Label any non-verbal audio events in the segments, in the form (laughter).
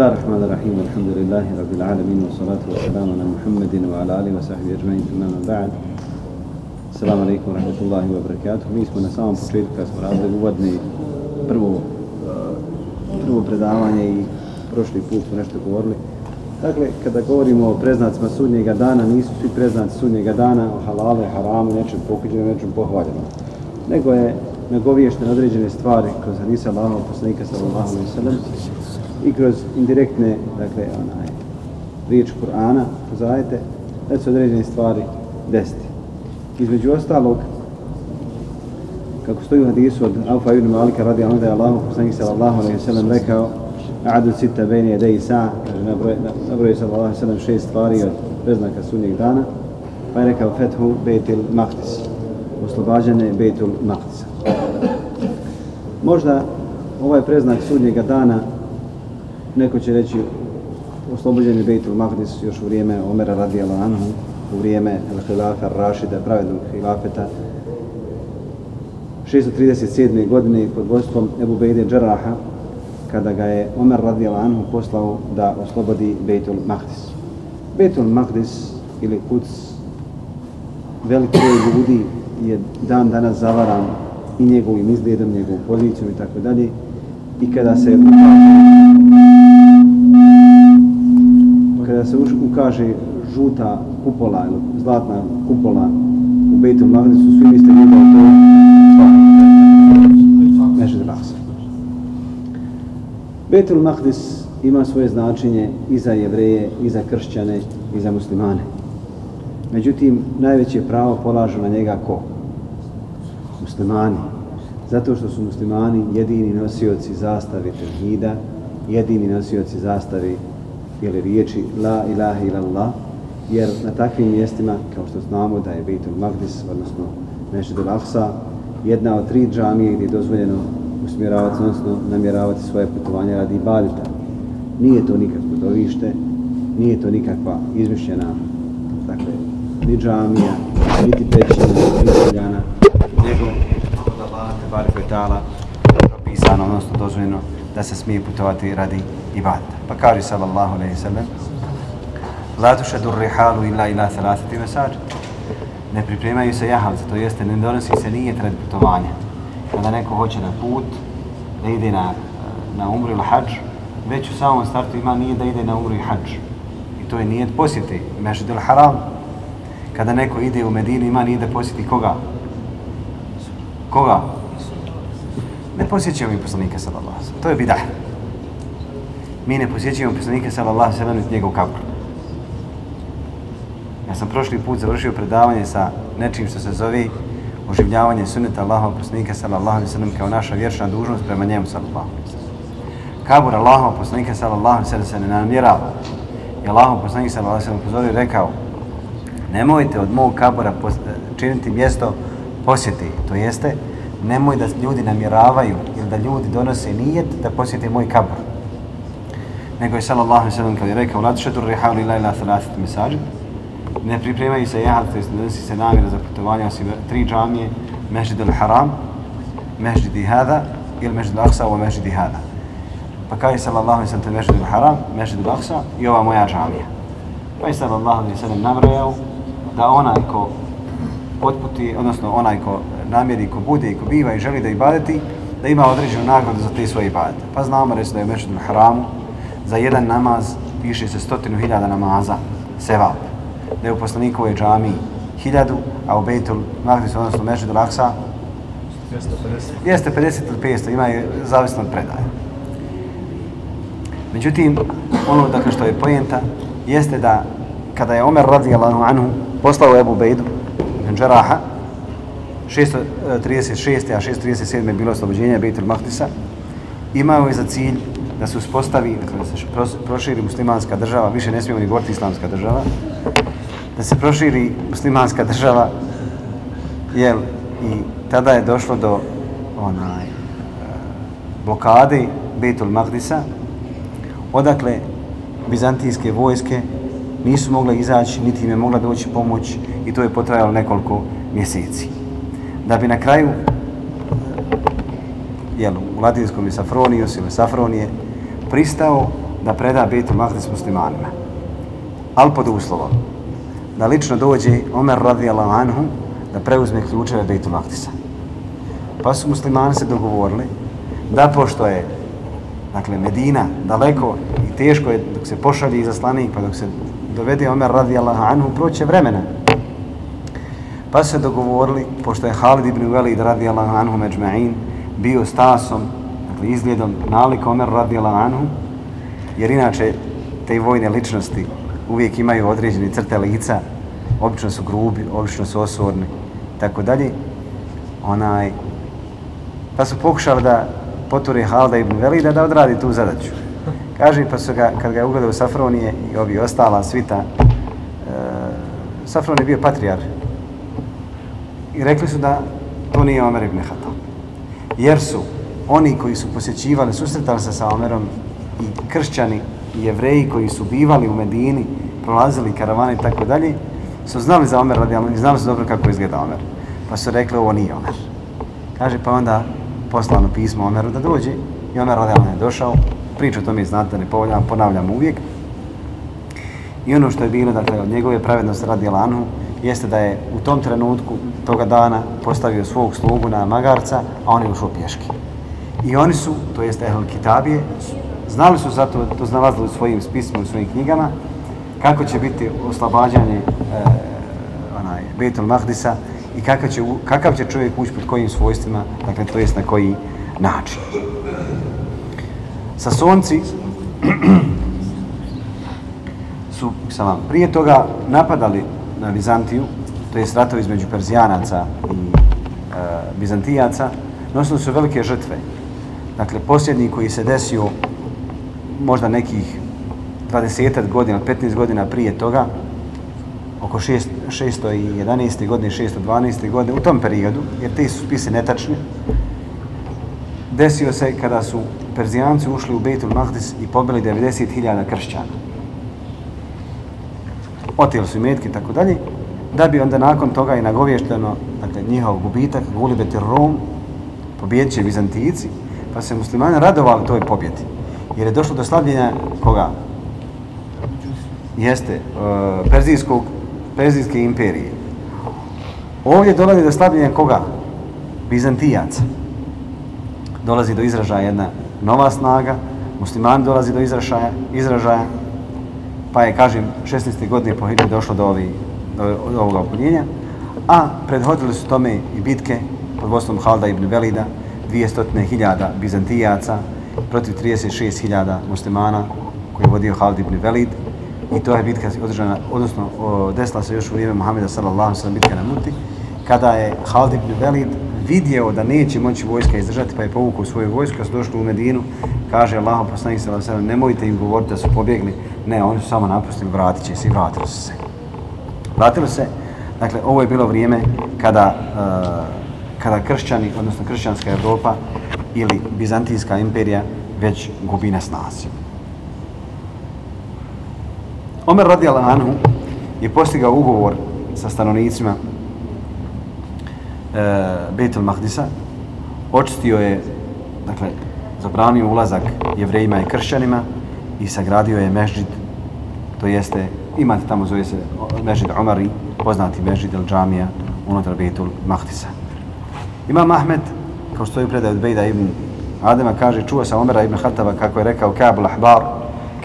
بسم الله الرحمن الرحيم والحمد لله رب العالمين والصلاة والسلام على محمد وعلى آله وصحبه أجمعين ثم ما بعد السلام عليكم ورحمة الله وبركاته Mi smo na samom početku kad smo radili uvodni prvo, prvo predavanje i prošli put smo nešto govorili. Dakle, kada govorimo o preznacima sudnjega dana, nisu svi preznaci sudnjega dana o halalu, haramu, nečem pokuđenom, nečem pohvaljenom. Nego je nagoviještene određene stvari kroz hadisa Allahov poslanika sallallahu alejhi ve sellem i kroz indirektne, dakle, onaj, riječ Kur'ana, kroz ajete, da se određene stvari desiti. Između ostalog, kako stoji u hadisu od Alfa ibn Malika radi Allah da je Allah poslanik sallallahu alejhi ve sellem rekao Adu sita bejni jedei sa, kaže nabroje sallallahu alejhi šest stvari od preznaka sunnjeg dana, pa je rekao fethu bejtil maqtis, oslobađene bejtul maqtisa. Možda ovaj preznak sudnjega dana neko će reći oslobođeni Bejtul Maqdis još u vrijeme Omera radijala Anhu, u vrijeme Al-Khilafa Rašida, pravednog hilafeta, 637. godine pod vojstvom Ebu Bejde Džaraha, kada ga je Omer radijala Anhu poslao da oslobodi Bejtul Maqdis. Bejtul Maqdis ili Kuc, veliki broj ljudi je dan danas zavaran i njegovim izgledom, njegovom pozicijom i tako dalje. I kada se kada se ukaže žuta kupola ili zlatna kupola u Bejtu Magdisu, svi mislite njega o to Mežed Raksa. Bejtul Maqdis ima svoje značenje i za jevreje, i za kršćane, i za muslimane. Međutim, najveće pravo polažu na njega ko? Muslimani. Zato što su muslimani jedini nosioci zastave tevhida, jedini nosioci zastave ili riječi la ilaha illallah, jer na takvim mjestima, kao što znamo da je Beitul Magdis, odnosno Mešid al-Aqsa, jedna od tri džamije gdje je dozvoljeno usmjeravati, odnosno namjeravati svoje putovanje radi ibadita. Nije to nikakvo dovište, nije to nikakva izmišljena, dakle, ni džamija, niti pećina, niti seljana, nego od Allaha Tebara Kvetala propisano, odnosno dozvoljeno da se smije putovati radi ibadeta. Pa kaže sallallahu alejhi ve sellem: "La dur rihalu illa ila thalathati masajid." Ne pripremaju se jahalce, to jeste ne donosi se nije radi putovanja. Kada neko hoće na put, da ide na, na umru ili hađ, već u samom startu ima nije da ide na umru i hađ. I to je nijet posjeti, Mešidul Haram. Kada neko ide u Medinu, ima nije da posjeti koga? Koga? Ne posjećaju mi poslanika sallallahu alaihi To je bidah. Mi ne posjećujemo poslanika sallallahu alaihi niti njegov kabur. Ja sam prošli put završio predavanje sa nečim što se zove oživljavanje sunneta Allahov poslanika sallallahu alejhi ve sellem kao naša vječna dužnost prema njemu sallallahu alaihi Kabur Allahov poslanika sallallahu alejhi ve sellem se ne namjerava. I Allahov poslanik sallallahu ve sellem pozorio rekao nemojte od mog kabura e, činiti mjesto posjeti, to jeste nemoj da ljudi namjeravaju ili da ljudi donose nijet da posjete moj kabur. Nego je sallallahu alaihi sallam kad je rekao la tušetu rihal ila ila thalathat mesađi ne pripremaju se jahal, to jest ne donosi se namjera za putovanje osim tri džamije Mežid al-Haram, Mežid i Hada ili Mežid al-Aqsa ovo Mežid i Hada. Pa kaže sallallahu alaihi sallam Mežid al-Haram, Mežid al-Aqsa i ova moja džamija. Pa je sallallahu alaihi sallam nabrojao da onaj ko otputi, odnosno onaj ko namjeri, ko bude i ko biva i želi da ibadeti, da ima određenu nagradu za te svoje ibadete. Pa znamo reći da je u Mešidul Haramu za jedan namaz piše se stotinu hiljada namaza sevap. Da je u poslanikovoj džami hiljadu, a u Bejtul Magdis, odnosno Mešidul Aksa, 250 ili 500, ima je zavisno od predaje. Međutim, ono dakle što je pojenta, jeste da kada je Omer radijallahu anhu poslao Ebu Bejdu, dakle, Džeraha, 636. E, a 637. je bilo oslobođenje Bejtul Mahdisa, imao je za cilj da se uspostavi, dakle, da se proširi muslimanska država, više ne smijemo ni govoriti islamska država, da se proširi muslimanska država, jel, i tada je došlo do onaj, e, blokade Betul Magdisa, odakle bizantijske vojske nisu mogle izaći, niti im je mogla doći pomoć i to je potrajalo nekoliko mjeseci. Da bi na kraju jel, u latinskom je Safronius ili Safronije pristao da preda Bejtul Mahdis muslimanima. Ali pod uslovom da lično dođe Omer radijallahu anhu da preuzme ključeve Bejtul Mahdisa. Pa su muslimani se dogovorili da pošto je dakle Medina daleko i teško je dok se pošalje izaslanik pa dok se dovede Omer radijallahu anhu proće vremena. Pa se dogovorili, pošto je Halid ibn Velid radijallahu anhu međma'in bio stasom, izgledom nalik Omer radijallahu anhu, jer inače te vojne ličnosti uvijek imaju određene crte lica, obično su grubi, obično su osorni, tako dalje. Onaj, pa su pokušali da poture Halda ibn Velida da odradi tu zadaću. Kaže, pa su ga, kad ga je ugledao Safronije i ovi ostala svita, e, Safron je bio patrijar. I rekli su da to nije Omer ibn Hatab. Jer su oni koji su posjećivali, susretali se sa Omerom i kršćani i jevreji koji su bivali u Medini, prolazili karavane i tako dalje, su znali za Omer radijalno i znali su dobro kako izgleda Omer. Pa su rekli ovo nije Omer. Kaže pa onda poslano pismo Omeru da dođe i Omer radijalno je došao. Priču o tome znate, ne ponavljam, ponavljam uvijek. I ono što je bilo, dakle, od njegove pravednosti radi Lanu, jeste da je u tom trenutku toga dana postavio svog slugu na magarca, a on je ušao pješki. I oni su, to jeste Ehl Kitabije, znali su zato, to znalazili u svojim spisima, u svojim knjigama, kako će biti oslobađanje e, onaj, Betul Mahdisa i kakav će, kakav će čovjek ući pod kojim svojstvima, dakle, to jest na koji način. Sasonci (clears throat) su sam vam, prije toga napadali na Bizantiju, to je ratovi između Perzijanaca i e, Bizantijaca, nosili su velike žrtve. Dakle, posljednji koji se desio možda nekih 20 godina, 15 godina prije toga, oko 6, 611. godine, 612. godine, u tom periodu, jer te su spise netačne, desio se kada su Perzijanci ušli u Bejtul Mahdis i pobili 90.000 kršćana. Otijeli su imetke i tako dalje, da bi onda nakon toga i nagovješteno dakle, njihov gubitak, Gulibet Rom, pobjedit će Bizantijici, pa se muslimani radovali toj pobjedi. Jer je došlo do slabljenja koga? Jeste, uh, Perzijskog, Perzijske imperije. Ovdje dolazi do slabljenja koga? Bizantijaca. Dolazi do izražaja jedna nova snaga, muslimani dolazi do izražaja, izražaja pa je, kažem, 16. godine po Hidri došlo do, ovi, do, do ovoga opunjenja, a prethodili su tome i bitke pod vodstvom Halda ibn Velida, 200.000 Bizantijaca protiv 36.000 muslimana koji je vodio Halid ibn Velid. I to je bitka održana, odnosno desila se još u vrijeme Muhammeda sallallahu sallam bitka na Muti, kada je Halid ibn Velid vidio da neće moći vojska izdržati, pa je povukao svoju vojsku, kad su došli u Medinu, kaže Allah poslanik sallallahu sallam, nemojte im govoriti da su pobjegli, ne, oni su samo napustili, vratit će se i vratili su se. Vratili se, dakle, ovo je bilo vrijeme kada, uh, kada kršćani, odnosno kršćanska Evropa ili Bizantijska imperija već gubi na snazi. Omer radijalahu anhu je postigao ugovor sa stanovnicima e, Betel Mahdisa, očistio je, dakle, zabranio ulazak jevrejima i kršćanima i sagradio je mežđid, to jeste, imate tamo zove se mežđid Omari, poznati mežđid El Džamija unutar Betel Mahdisa. Imam Ahmed, kao što je predaj od Bejda ibn Adema, kaže, čuo sa Omera ibn Hataba kako je rekao Kabul Ahbar.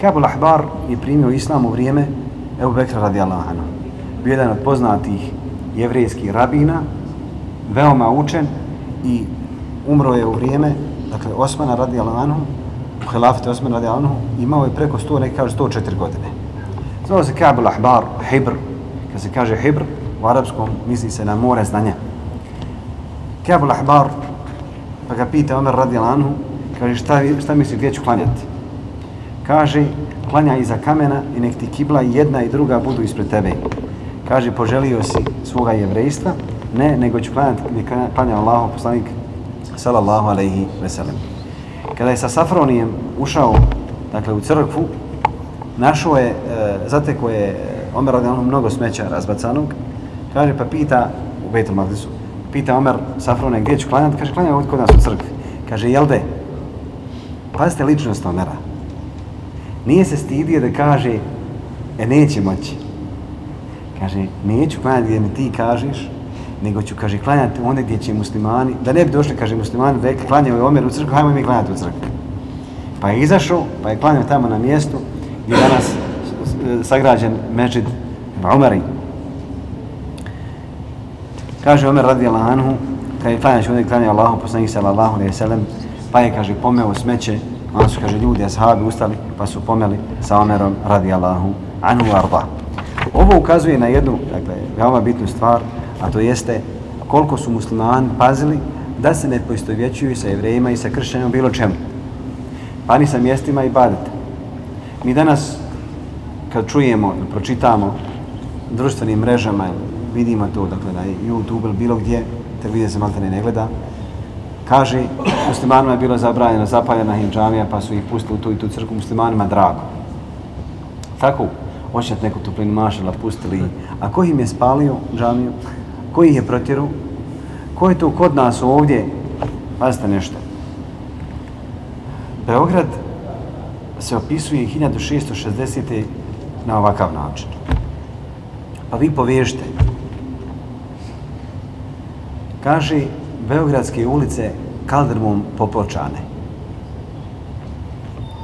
Kabul Ahbar je primio islam u vrijeme Ebu Bekra radijallahu anhu. Bio jedan od poznatih jevrijskih rabina, veoma učen i umro je u vrijeme, dakle, Osmana radijallahu anhu, u helafete Osmana radijallahu anhu, imao je preko 100, neki kaže 104 godine. Zvao se Kabul Ahbar, Hibr, kad se kaže Hibr, u arapskom misli se na more znanja. Kjabul Ahbar, pa ga pita Omer radi anhu, kaže šta, šta misli gdje ću klanjati? Kaže, klanja iza kamena i nek ti kibla jedna i druga budu ispred tebe. Kaže, poželio si svoga jevrejstva, ne, nego ću klanjati ne klanja Allah, poslanik, sallallahu alaihi veselim. Kada je sa Safronijem ušao, dakle, u crkvu, našao je, e, zateko je e, Omer radijallahu mnogo smeća razbacanog, kaže, pa pita u Betel Magdisu, pita Omer Safrone gdje ću klanjati, kaže klanjam ovdje kod nas u crkvi. Kaže, jel de? Pazite ličnost Omera. Nije se stidio da kaže, e neće moći. Kaže, neću klanjati gdje mi ti kažeš, nego ću, kaže, klanjati onda gdje će muslimani, da ne bi došli, kaže, muslimani, rekli, klanjaju Omer u crkvu, hajmo mi klanjati u crkvu. Pa je izašao, pa je klanjao tamo na mjestu gdje je danas e, sagrađen međid Omeri. Kaže Omer radijallahu anhu, kad je klanjač ovdje klanjao Allahu poslanih sallallahu alaihi sallam, pa je, kaže, pomeo smeće, onda su, kaže, ljudi, ashabi ustali, pa su pomeli sa Omerom radijallahu anhu arba. Ovo ukazuje na jednu, dakle, veoma bitnu stvar, a to jeste koliko su muslimani pazili da se ne poistovjećuju sa jevrejima i sa kršćanom bilo čemu. Pa ni sa mjestima i badete. Mi danas, kad čujemo, pročitamo društvenim mrežama, vidimo to, dakle, na YouTube ili bilo gdje, televizija se maltene ne gleda, kaže, muslimanima je bilo zabranjeno, zapaljena im džamija, pa su ih pustili u tu i tu crku, muslimanima drago. Tako, očet neku tuplinu mašala, pustili. A ko im je spalio džamiju? Ko ih je protjeru? Ko je tu kod nas ovdje? Pazite nešto. Beograd se opisuje 1660. na ovakav način. Pa vi povežite. Kaže, Beogradske ulice kaldrmom popločane.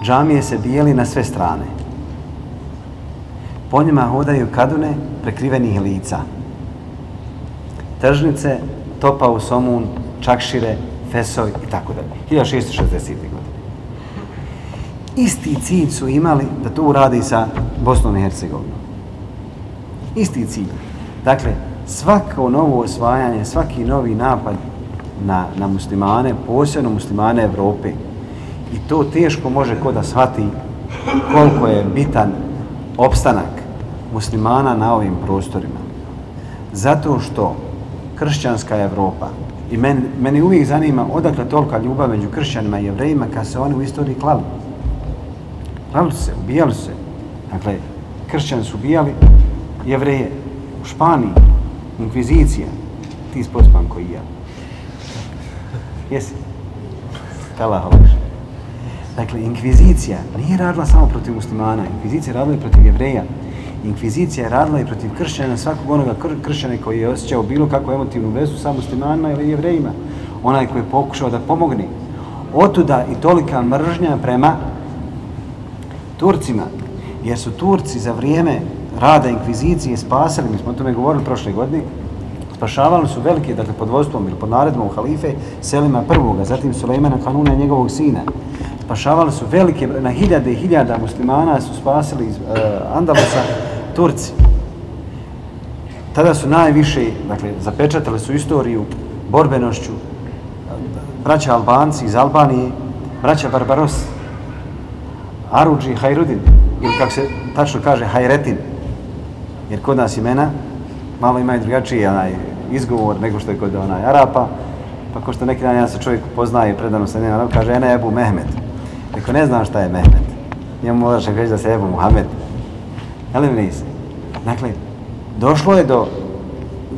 Džamije se bijeli na sve strane. Po njima hodaju kadune prekrivenih lica. Tržnice, topa u somun, čakšire, fesoj i tako dalje. 1660. godine. Isti cilj su imali da to uradi sa Bosnom i Hercegovinom. Isti cilj. Dakle, svako novo osvajanje, svaki novi napad na, na muslimane, posebno muslimane Evrope, i to teško može ko da shvati koliko je bitan opstanak muslimana na ovim prostorima. Zato što kršćanska Evropa, i meni, meni uvijek zanima odakle tolika ljubav među kršćanima i jevrejima kad se oni u istoriji klali. Klali se, ubijali se. Dakle, kršćani su ubijali jevreje u Španiji, inkvizicija, ti spospan koji ja. Jesi? Kala halaš. Dakle, inkvizicija nije radila samo protiv muslimana, inkvizicija radila i protiv jevreja. Inkvizicija je radila i protiv kršćana, svakog onoga kr kršćana koji je osjećao bilo kakvu emotivnu vezu sa muslimanima ili jevrejima. Onaj koji je pokušao da pomogne. Otuda i tolika mržnja prema Turcima. Jer su Turci za vrijeme rada inkvizicije spasili, mi smo o tome govorili prošle godine, spašavali su velike, dakle pod vodstvom ili pod naredbom halife Selima I, zatim Sulejmana Kanuna i njegovog sina. Spašavali su velike, na hiljade i hiljada muslimana su spasili iz uh, Andalusa Turci. Tada su najviše, dakle, zapečatali su istoriju borbenošću braća Albanci iz Albanije, braća Barbaros, Aruđi Hajrudin, ili kako se tačno kaže, Hajretin, jer kod nas imena malo imaju drugačiji onaj izgovor nego što je kod onaj Arapa, pa ko što neki dan ja se čovjek poznaje predano sa njena, kaže, ene Ebu Mehmet. Neko ne znam šta je Mehmet. Njemu moraš reći da se Ebu Muhammed. Ali mi nisi. Dakle, došlo je do,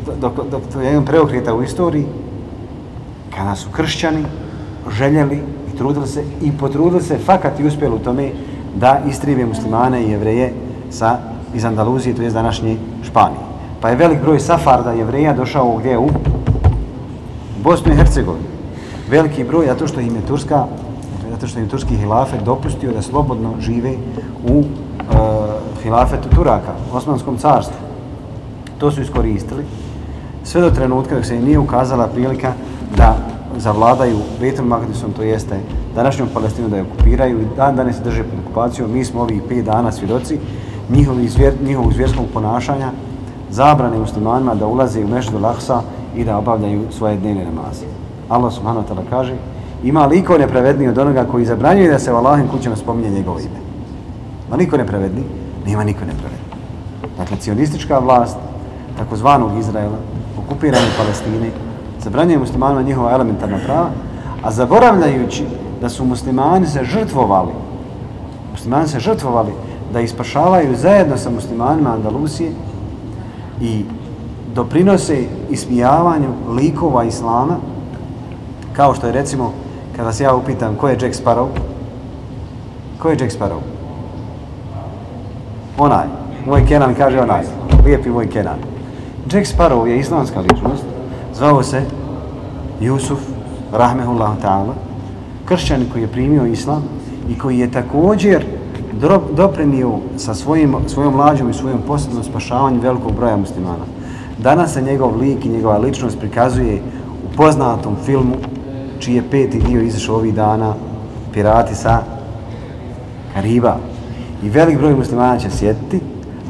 do, do, do, do jednog preokreta u istoriji kada su kršćani željeli i trudili se i potrudili se fakat i uspjeli u tome da istrive muslimane i jevreje sa iz Andaluzije, to je današnje Španije. Pa je velik broj safarda jevreja došao gdje u Bosnu i Hercegovini. Veliki broj, zato što im je Turska, zato što im Turski hilafet dopustio da slobodno žive u e, hilafetu Turaka, Osmanskom carstvu. To su iskoristili sve do trenutka dok se im nije ukazala prilika da zavladaju Betel Magdisom, to jeste današnjom Palestinu da je okupiraju i dan danas se drže pod okupacijom. Mi smo ovih pet dana svjedoci njihovih zvjer, njihovog zvjerskog ponašanja, zabrane muslimanima da ulaze u Mešdu Laksa i da obavljaju svoje dnevne namaze. Allah subhanahu wa ta'ala kaže ima liko nepravedniji od onoga koji zabranjuje da se u Allahim kućama spominje njegovo ime? Ma niko nepravedni? Nema niko nepravedni. Dakle, cionistička vlast, takozvanog Izraela, okupirane Palestine, zabranjuje muslimanima njihova elementarna prava, a zaboravljajući da su muslimani se žrtvovali, muslimani se žrtvovali da ispašavaju zajedno sa muslimanima Andalusije i doprinose ismijavanju likova Islama, kao što je recimo, kada se ja upitam ko je Jack Sparrow, ko je Jack Sparrow? onaj, moj Kenan kaže onaj, lijepi moj Kenan. Jack Sparrow je islamska ličnost, zvao se Jusuf, rahmehullahu ta'ala, kršćan koji je primio islam i koji je također doprinio sa svojim, svojom mlađom i svojom posljednom spašavanjem velikog broja muslimana. Danas se njegov lik i njegova ličnost prikazuje u poznatom filmu čiji je peti dio izašao ovih dana Pirati sa Kariba. I velik broj muslimana će sjetiti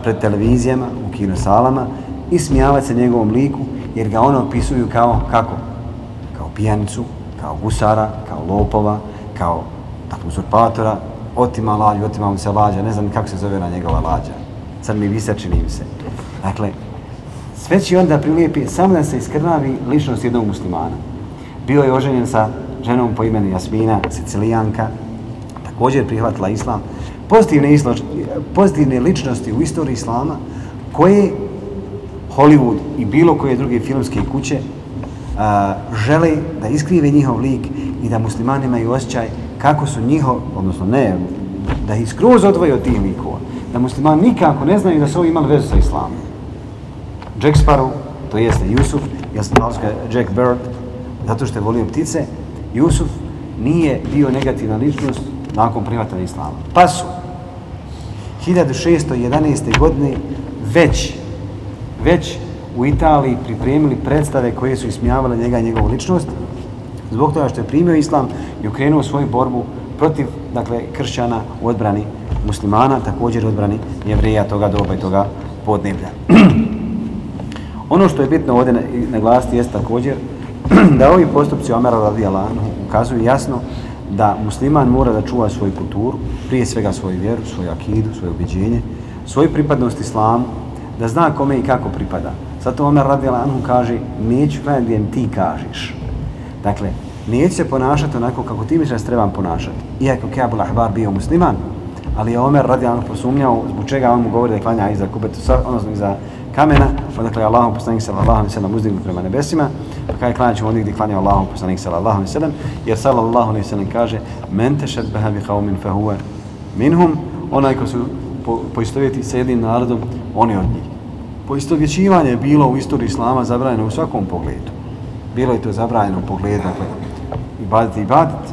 pred televizijama, u kinosalama i smijavati se njegovom liku jer ga ono opisuju kao kako? Kao pijanicu, kao gusara, kao lopova, kao dakle, uzurpatora, otima lađu, otima mu se lađa, ne znam kako se zove na njegova lađa. Sad mi visa čini mi se. Dakle, sve će onda prilijepi samo da se iskrnavi ličnost jednog muslimana. Bio je oženjen sa ženom po imenu Jasmina, Sicilijanka, također prihvatila islam. Pozitivne, islo, pozitivne ličnosti u istoriji islama koje Hollywood i bilo koje druge filmske kuće a, žele da iskrive njihov lik i da muslimani imaju osjećaj kako su njihov, odnosno ne, da ih skroz odvoje od tih likova. Da muslimani nikako ne znaju da su ovi imali vezu sa islamom. Jack Sparrow, to jeste Jusuf, ja sam Jack Bird, zato što je volio ptice, Jusuf nije bio negativna ličnost nakon prihvatanja islama. Pa su 1611. godine već, već u Italiji pripremili predstave koje su ismijavale njega i njegovu ličnost, zbog toga što je primio islam i okrenuo svoju borbu protiv dakle, kršćana u odbrani muslimana, također u odbrani jevreja toga doba i toga podneblja. (clears throat) ono što je bitno ovdje naglasiti jeste također (clears throat) da ovi postupci Omera radi ukazuju jasno da musliman mora da čuva svoju kulturu, prije svega svoju vjeru, svoju akidu, svoje ubiđenje, svoju pripadnost islamu, da zna kome i kako pripada. Zato Omer radijalanu kaže, neću gledati gdje ti kažeš. Dakle, neće se ponašati onako kako ti misliš da se trebam ponašati. Iako Kjabul Ahbar bio musliman, ali je Omer radi Alanu posumnjao zbog čega on mu govori da klanja iza kubetu, odnosno iza kamena, odakle je Allahom poslanik sallallahu alaihi sallam uzdignut prema nebesima, pa kada je klanjat ćemo onih gdje klanja Allahom poslanik sallallahu alaihi sallam, jer sallallahu alaihi sallam kaže men te šed beha bi qavmin fa huwa minhum, onaj ko su po, poistovjeti sa jednim narodom, oni od njih. Poistovjećivanje je bilo u istoriji Islama zabranjeno u svakom pogledu. Bilo je to zabranjeno u pogledu, dakle, ibaditi ibadit,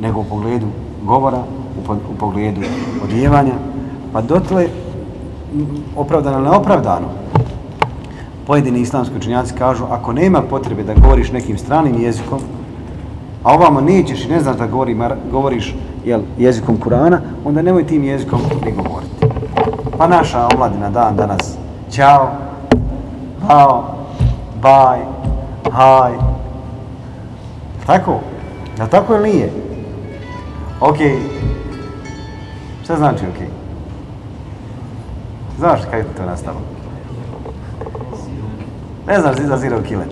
nego u pogledu govora, u, po, u pogledu odjevanja, pa dotle opravdano ili neopravdano. Pojedini islamski učenjaci kažu, ako nema potrebe da govoriš nekim stranim jezikom, a ovamo nećeš i ne znaš da govori, govoriš jel, jezikom Kurana, onda nemoj tim jezikom ni govoriti. Pa naša omladina dan danas, ćao, bao, baj, haj, tako? Da tako ili nije? Okej. Okay. Šta znači okej? Okay? Znaš kaj je to nastalo? Ne znaš za zero kile.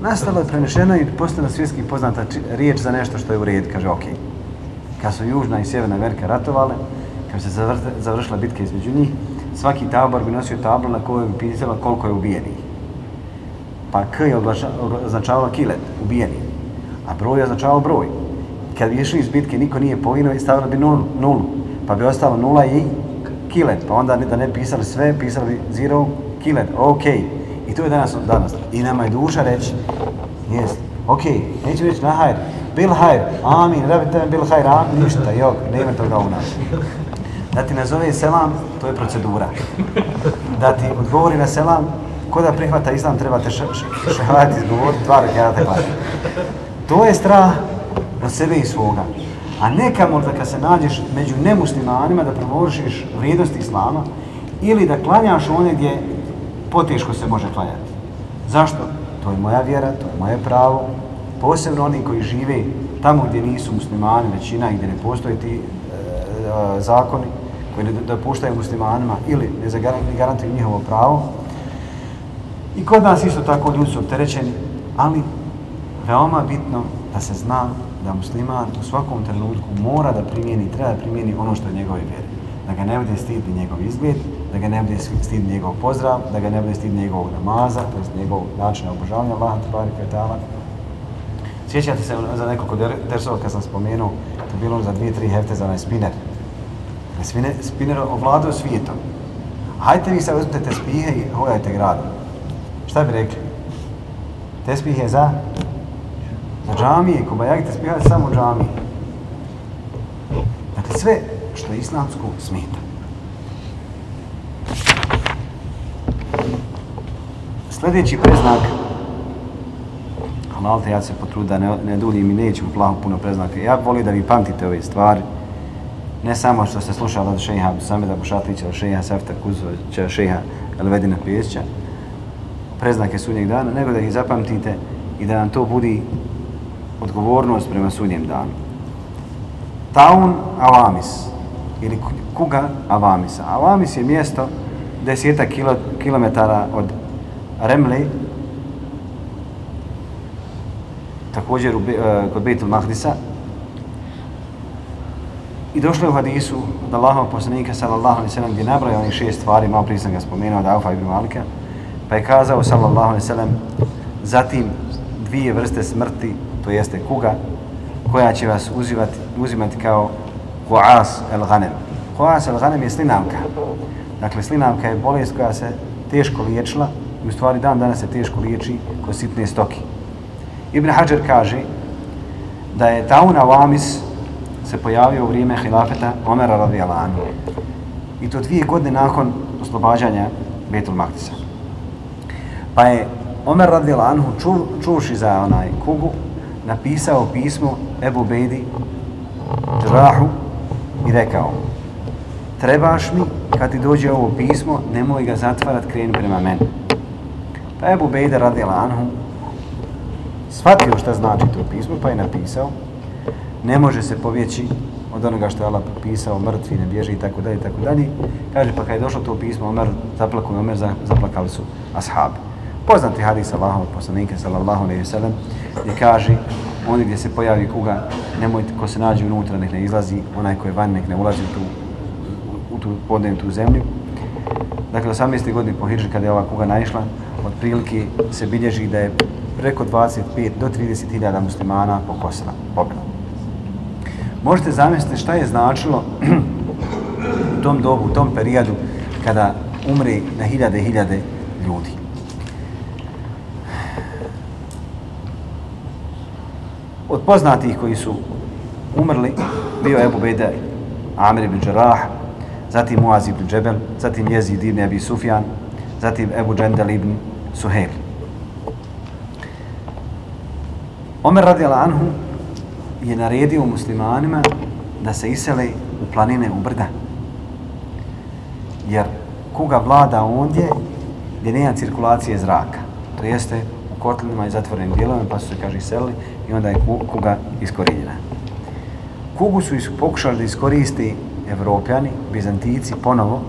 Nastalo je prenešeno i postala svjetski poznata riječ za nešto što je u red, kaže ok. Kad su Južna i Sjeverna Amerika ratovale, kad se završila bitka između njih, svaki tabor bi nosio tablu na kojoj bi pisala koliko je ubijenih. Pa K je označavala kilet, ubijeni, a broj je označavao broj. Kad bi išli iz bitke, niko nije poginuo i stavili bi nulu, nulu, pa bi ostalo nula i kilet, pa onda da ne pisali sve, pisali zero kilet, ok. I to je danas danas. I nama je duša reći, jest, ok, neću reći na hajr, bil hajr, amin, rabi tebe bil hajr, amin, ništa, jok, ne ima toga u nas. Da ti nazove selam, to je procedura. Da ti odgovori na selam, ko da prihvata islam, treba te šehvati izgovoriti, dva rekiata klanja. To je strah od sebe i svoga. A neka možda kad se nađeš među nemuslimanima da promožiš vrijednosti islama ili da klanjaš one gdje poteško se može klanjati. Zašto? To je moja vjera, to je moje pravo. Posebno oni koji žive tamo gdje nisu muslimani, većina i gdje ne postoje ti e, e, zakoni koji ne dopuštaju muslimanima ili ne garantuju njihovo pravo. I kod nas isto tako ljudi su opterećeni, ali veoma bitno da se zna da musliman u svakom trenutku mora da primijeni, treba da primijeni ono što je njegove vjere. Da ga ne bude stid njegov izgled, da ga ne bude stid njegov pozdrav, da ga ne bude stid njegov namaza, to je njegov način obožavanja Allaha i kvetala. Sjećate se za nekoliko dersova kad sam spomenuo, to bilo za dvije, tri hefte za onaj spinner. Spinner, spinner ovladao svijetom. Hajte vi sad uzmite te spihe i hodajte gradom. Šta bi rekli? Tespih je za? Za džamije, kobajagi te je samo džamije. Dakle, sve što je islamsko smeta. Sljedeći preznak hvala ja se potrudim da ne, ne duljim i neću plaho puno preznaka. Ja volim da vi pamtite ove stvari. Ne samo što ste slušali od šeha Sameda Bušatića, od šeha Sefta Kuzovića, šeha Elvedina Pjesća, preznake sudnjeg dana, nego da ih zapamtite i da nam to budi odgovornost prema sudnjem danu. Taun Avamis, ili Kuga Avamisa. Avamis je mjesto deseta kilo, kilometara od Remli, također u, uh, kod Betul Mahdisa. I došlo je u hadisu od Allahov poslanika sallallahu alaihi sallam gdje nabraja onih šest stvari, malo prije sam ga spomenuo od Aufa ibn Malika, pa je kazao sallallahu alaihi sallam zatim dvije vrste smrti, to jeste kuga, koja će vas uzivati, uzimati kao Koas el Ghanem. Koas el Ghanem je slinavka. Dakle, slinavka je bolest koja se teško liječila i u stvari dan danas se teško liječi kod sitne stoki. Ibn Hajar kaže da je Tauna Vamis se pojavio u vrijeme hilafeta Omera radijalanu. I to dvije godine nakon oslobađanja Betul Maktisa. Pa je Omer radijalanu ču, čuši za onaj kugu napisao pismo Ebu Bejdi Džrahu i rekao trebaš mi kad ti dođe ovo pismo nemoj ga zatvarat kreni prema meni. Pa Ebu Bejda radil Anhu shvatio šta znači to pismo, pa je napisao ne može se povjeći od onoga što je Allah pisao, mrtvi, ne bježi i tako dalje i tako dalje. Kaže, pa kad je došlo to pismo, Omer zaplakao, Omer zaplakali su ashabi. Poznati hadis Allahov poslanike, sallallahu alejhi ve sellem gdje kaže, oni gdje se pojavi kuga, nemojte, ko se nađe unutra, nek ne izlazi, onaj ko je van, nek ne ulazi u tu, u tu podnem, tu zemlju. Dakle, 18. godine po Hirži, kada je ova kuga naišla, otprilike se bilježi da je preko 25 do 30 hiljada muslimana pokosila, pobila. Možete zamisliti šta je značilo (clears throat) u tom dobu, u tom periodu kada umri na hiljade i hiljade ljudi. Od poznatih koji su umrli bio je Ebu Bede Amir ibn Đerah, zatim Muaz ibn Džebel, zatim Jezid ibn Abi Sufjan, zatim Ebu Džendel ibn Suhejl. Omer radijala Anhu je naredio muslimanima da se isele u planine u brda. Jer kuga vlada ondje gdje nema cirkulacije zraka. To jeste u kotlinima i zatvorenim dijelovima pa su se, kaže, iselili i onda je kuga iskorijenjena. Kugu su pokušali da iskoristi evropjani, Bizantijici, ponovo,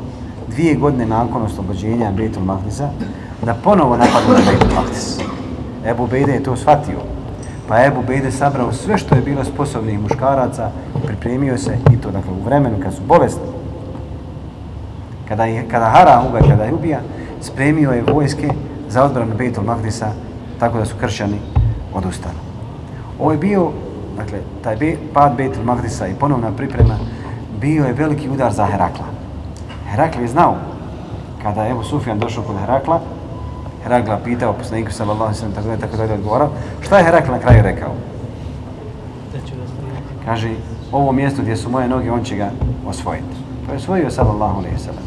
dvije godine nakon oslobođenja Betul Mahdisa, da ponovo napadnu na Betul Mahdis. Ebu Bejde je to shvatio, Pa Ebu Bejde sabrao sve što je bilo sposobnih muškaraca, pripremio se i to dakle u vremenu kad su bolesni. Kada, je, kada Hara uga, kada je ubija, spremio je vojske za odbranu Betul Mahdisa, tako da su kršćani odustali. Ovo je bio, dakle, taj be, pad Bejtul Magdisa i ponovna priprema, bio je veliki udar za Herakla. Herakl je znao, kada je Ebu Sufjan došao kod Herakla, Herakla pitao poslaniku sallallahu alejhi ve sellem tako da je odgovarao. Šta je Herakl na kraju rekao? Kaže, ovo mjesto gdje su moje noge, on će ga osvojiti. Pa je osvojio sallallahu alejhi ve sellem.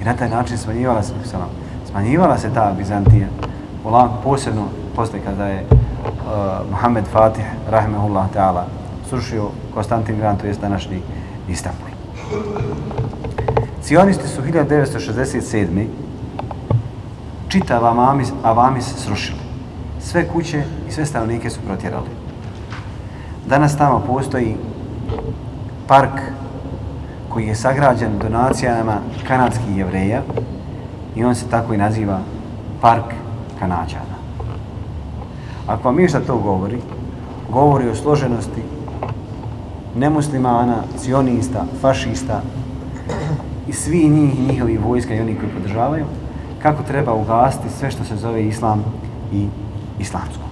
I na taj način smanjivala se sallam. Smanjivala se ta Bizantija. polako posebno posle kada je uh, Muhammed Fatih rahmehullah taala srušio Konstantin Grant, to jest današnji Istanbul. Cionisti su 1967 čitav Avamis, Avamis srušili. Sve kuće i sve stanovnike su protjerali. Danas tamo postoji park koji je sagrađen donacijama kanadskih jevreja i on se tako i naziva Park Kanađana. Ako vam išta to govori, govori o složenosti nemuslimana, cionista, fašista i svi njih, njihovi vojska i oni koji podržavaju, kako treba ugasiti sve što se zove islam i islamsko.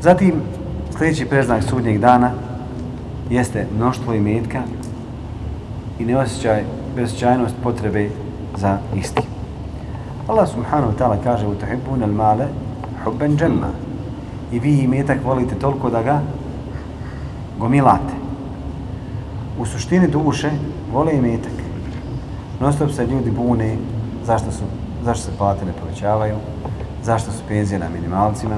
Zatim, sljedeći preznak sudnjeg dana jeste mnoštvo imetka i neosjećaj, bezosjećajnost potrebe za isti. Allah subhanahu wa ta'ala kaže utuhibbun al male hubben džemma i vi imetak volite toliko da ga gomilate. U suštini duše vole imetak. Nostop se ljudi bune zašto, su, zašto se plate ne povećavaju, zašto su penzije na minimalcima,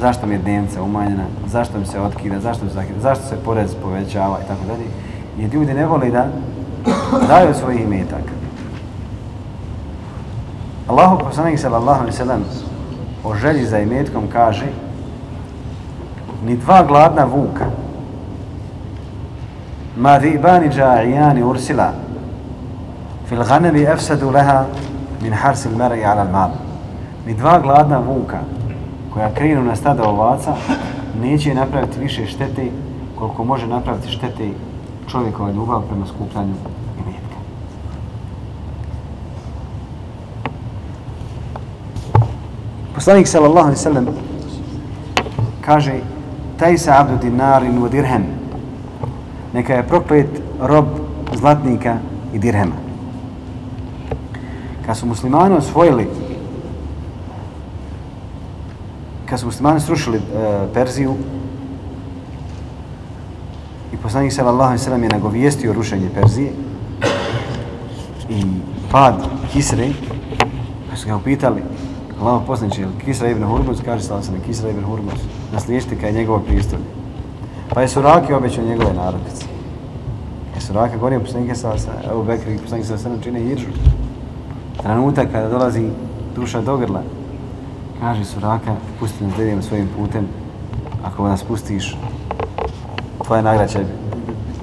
zašto mi je dnevnica umanjena, zašto mi se otkida, zašto mi se zašto se porez povećava i tako dalje. Jer ljudi ne vole da daju svojih imetaka. Allahu poslanik sallallahu alejhi ve sellem o želji za imetkom kaže ni dva gladna vuka ma dhibani ja'iyani ursila fil ghanami afsadu laha min hars al mar'i ala al mal ni dva gladna vuka koja krenu na stada ovaca neće napraviti više štete koliko može napraviti štete čovjekova ljubav prema skupljanju imetka. Poslanik sallallahu alaihi sallam kaže taj sa abdu dinarin u dirhem neka je proklet rob zlatnika i dirhema. Kad su muslimani osvojili kad su muslimani srušili e, Perziju i poslanik sallallahu alejhi ve sellem je nagovijestio rušenje Perzije i pad Kisre pa su ga upitali Allaho poslaniče, Kisra ibn Hurmuz, kaže sallallahu alejhi Kisra ibn Hurmuz, naslijedite kaj njegovo pristolje. Pa je Suraki obećao njegove narodice. Je Suraka govorio poslanike sa Ebu Bekri, poslanike sa Srna čine Iržu. Trenutak kada dolazi duša do grla, kaže Suraka, pusti nas da idemo svojim putem, ako nas pustiš, tvoja nagrada će,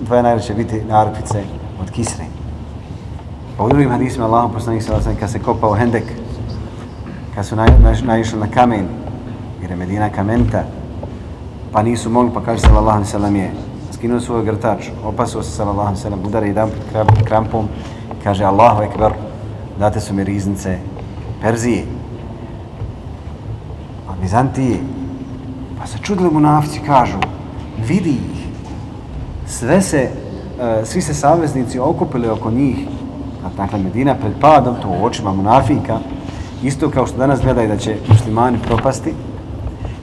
tvoja nagrada će biti narpice od kisre. Pa u drugim hadisima Allahom poslanih sa kad se kopao Hendek, kad su naišli na kamen, jer je Medina kamenta, pa nisu mogli, pa kaže sallallahu sallam je, skinuo svoj grtač, opasuo se sallallahu sallam, udari jedan krampom, kaže Allahu ekber, date su mi riznice Perzije, Bizantije. Pa se čudili munafci, kažu, vidi ih. Sve se, uh, svi se saveznici okupili oko njih, dakle Medina pred padom, to u očima munafika, isto kao što danas gledaju da će muslimani propasti,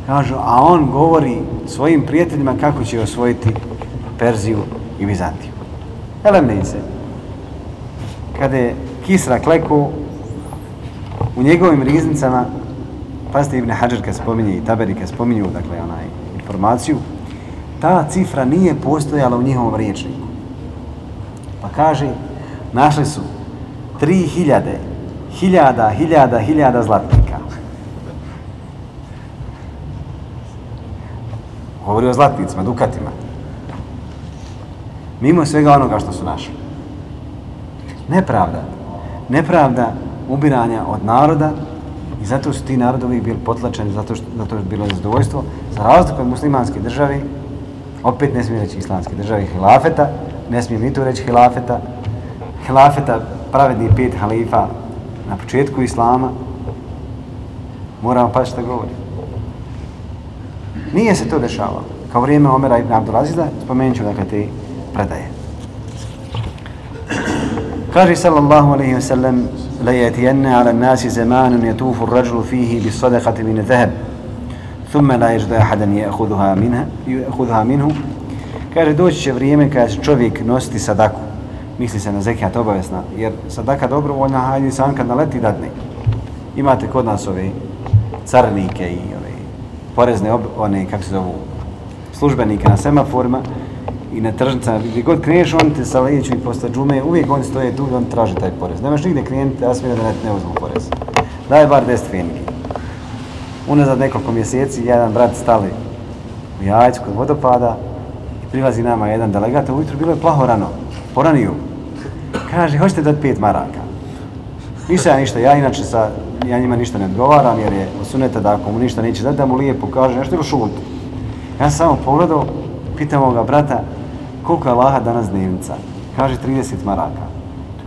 kažu, a on govori svojim prijateljima kako će osvojiti Perziju i Bizantiju. Elemnice, kada je Kisra kleku, u njegovim riznicama Pazite Ibn Hajar kad spominje i Taberi kad spominju dakle, onaj, informaciju, ta cifra nije postojala u njihovom riječniku. Pa kaže, našli su tri hiljade, hiljada, hiljada, hiljada zlatnika. Govori o zlatnicima, dukatima. Mimo svega onoga što su našli. Nepravda. Nepravda ubiranja od naroda I zato su ti narodovi bili potlačeni, zato što zato je bilo zadovoljstvo. Za razliku od muslimanske države, opet ne smije reći islamske države, hilafeta, ne smije mi tu reći hilafeta, hilafeta pravedni pet halifa na početku islama, moramo pa što govori. Nije se to dešavalo. Kao vrijeme Omera ibn Abdulaziza, spomenut ću dakle te predaje. Kaže sallallahu alaihi wa sallam, ليأتين على الناس زمان يطوف الرجل فيه بالصدقة من الذهب ثم لا يجد أحدا يأخذها منها يأخذها منه kaže doći će vrijeme kada će čovjek nositi sadaku misli se na zekijat obavezna jer sadaka dobrovoljna hajde sam kad naleti dadne imate kod nas ove carnike i ove porezne ob, one kako se zovu službenike na semaforima i na tržnicama, gdje god kreneš, on te sa leću i posle džume, uvijek oni stoje tu i oni traže taj porez. Nemaš nigde klijente, a smije da ne, ne uzmu porez. Daj bar 10 fenike. Unazad nekoliko mjeseci, jedan brat stali u jajcu kod vodopada i prilazi nama jedan delegat, ujutru bilo je plaho rano, poraniju. Kaže, hoćete dati pet maraka? Ništa ja ništa, ja inače sa, ja njima ništa ne odgovaram jer je suneta da ako mu ništa neće dati, da mu lijepo kaže nešto ili šuti. Ja sam samo pogledao, pitam ovoga brata, koliko je Allaha danas dnevnica? Kaže 30 maraka.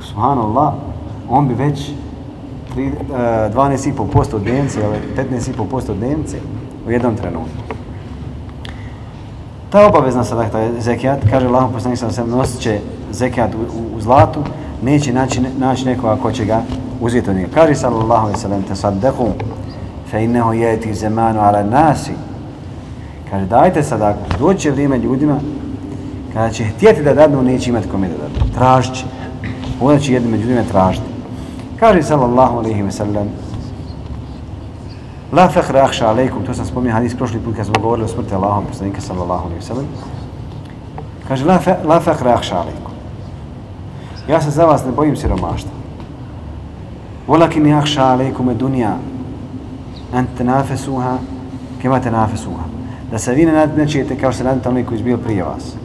Subhanallah, on bi već 12,5% eh, dnevnice, ali 15,5% dnevnice u jednom trenutku. Ta obavezna sadaka zekijat, kaže Allah poslanik sam se nosit će zekat u, u, u, zlatu, neće naći, naći nekoga ko će ga uzeti od njega. Kaže sallallahu alaihi sallam, te saddeku, fe inneho jeti zemanu ala nasi. Kaže, dajte sadaku, doće vrijeme ljudima, kada će htjeti da dadnu, neće imati kome da dadnu. Tražit će. Onda će jednim ljudima tražiti. Kaže sallallahu alaihi wa sallam, La fakhra akhsha alaykum, to sam spomnio hadis prošli put kad smo govorili o smrti Allahom poslanika sallallahu alaihi ve sellem. Kaže la fa, la fakhra alaykum. Ja se za vas ne bojim siromaštva. Walakin akhsha alaykum ad-dunya an tanafasuha kama tanafasuha. Da se vi ne nadmećete kao što se nadmećete oni koji su bili prije vas.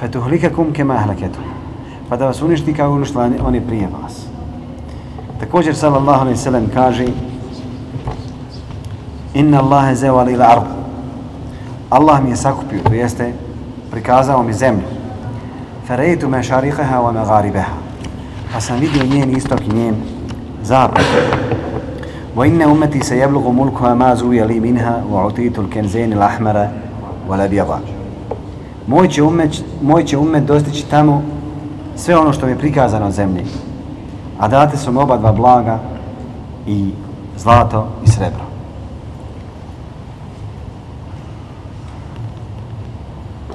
Fatuhlikakum kama ahlakatu. Pa da vas uništi kao uništila oni prije vas. Također sallallahu alejhi ve sellem kaže Inna Allahe zevali ila ardu. Allah mi je sakupio, to jeste prikazao mi zemlju. Ferejtu mešariheha wa megaribeha. Pa sam vidio njen istok i njen zapad. Wa inne umeti se jeblugu mulkuha ma zuje li minha wa utitu l'kenzeni l'ahmara wa labjava. Moj će, umet, moj će umet dostići tamo sve ono što mi je prikazano zemlji. A date su mi oba dva blaga i zlato i srebro.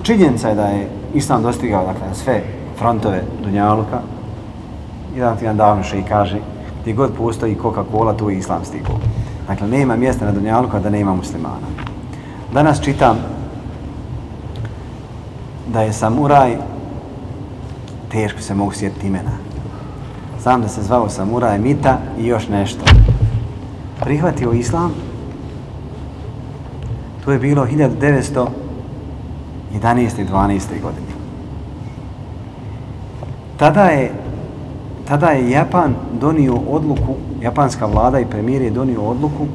činjenica je da je Islam dostigao dakle, sve frontove Dunjaluka. Jedan ti davno še i kaže, gdje god postoji Coca-Cola, tu je Islam stigao. Dakle, nema mjesta na Dunjaluka da nema muslimana. Danas čitam da je samuraj, teško se mogu sjetiti imena, znam da se zvao samuraj Mita i još nešto. Prihvatio Islam, to je bilo 1900 11. i 12. godine. Tada je, tada je Japan donio odluku, japanska vlada i premijer je donio odluku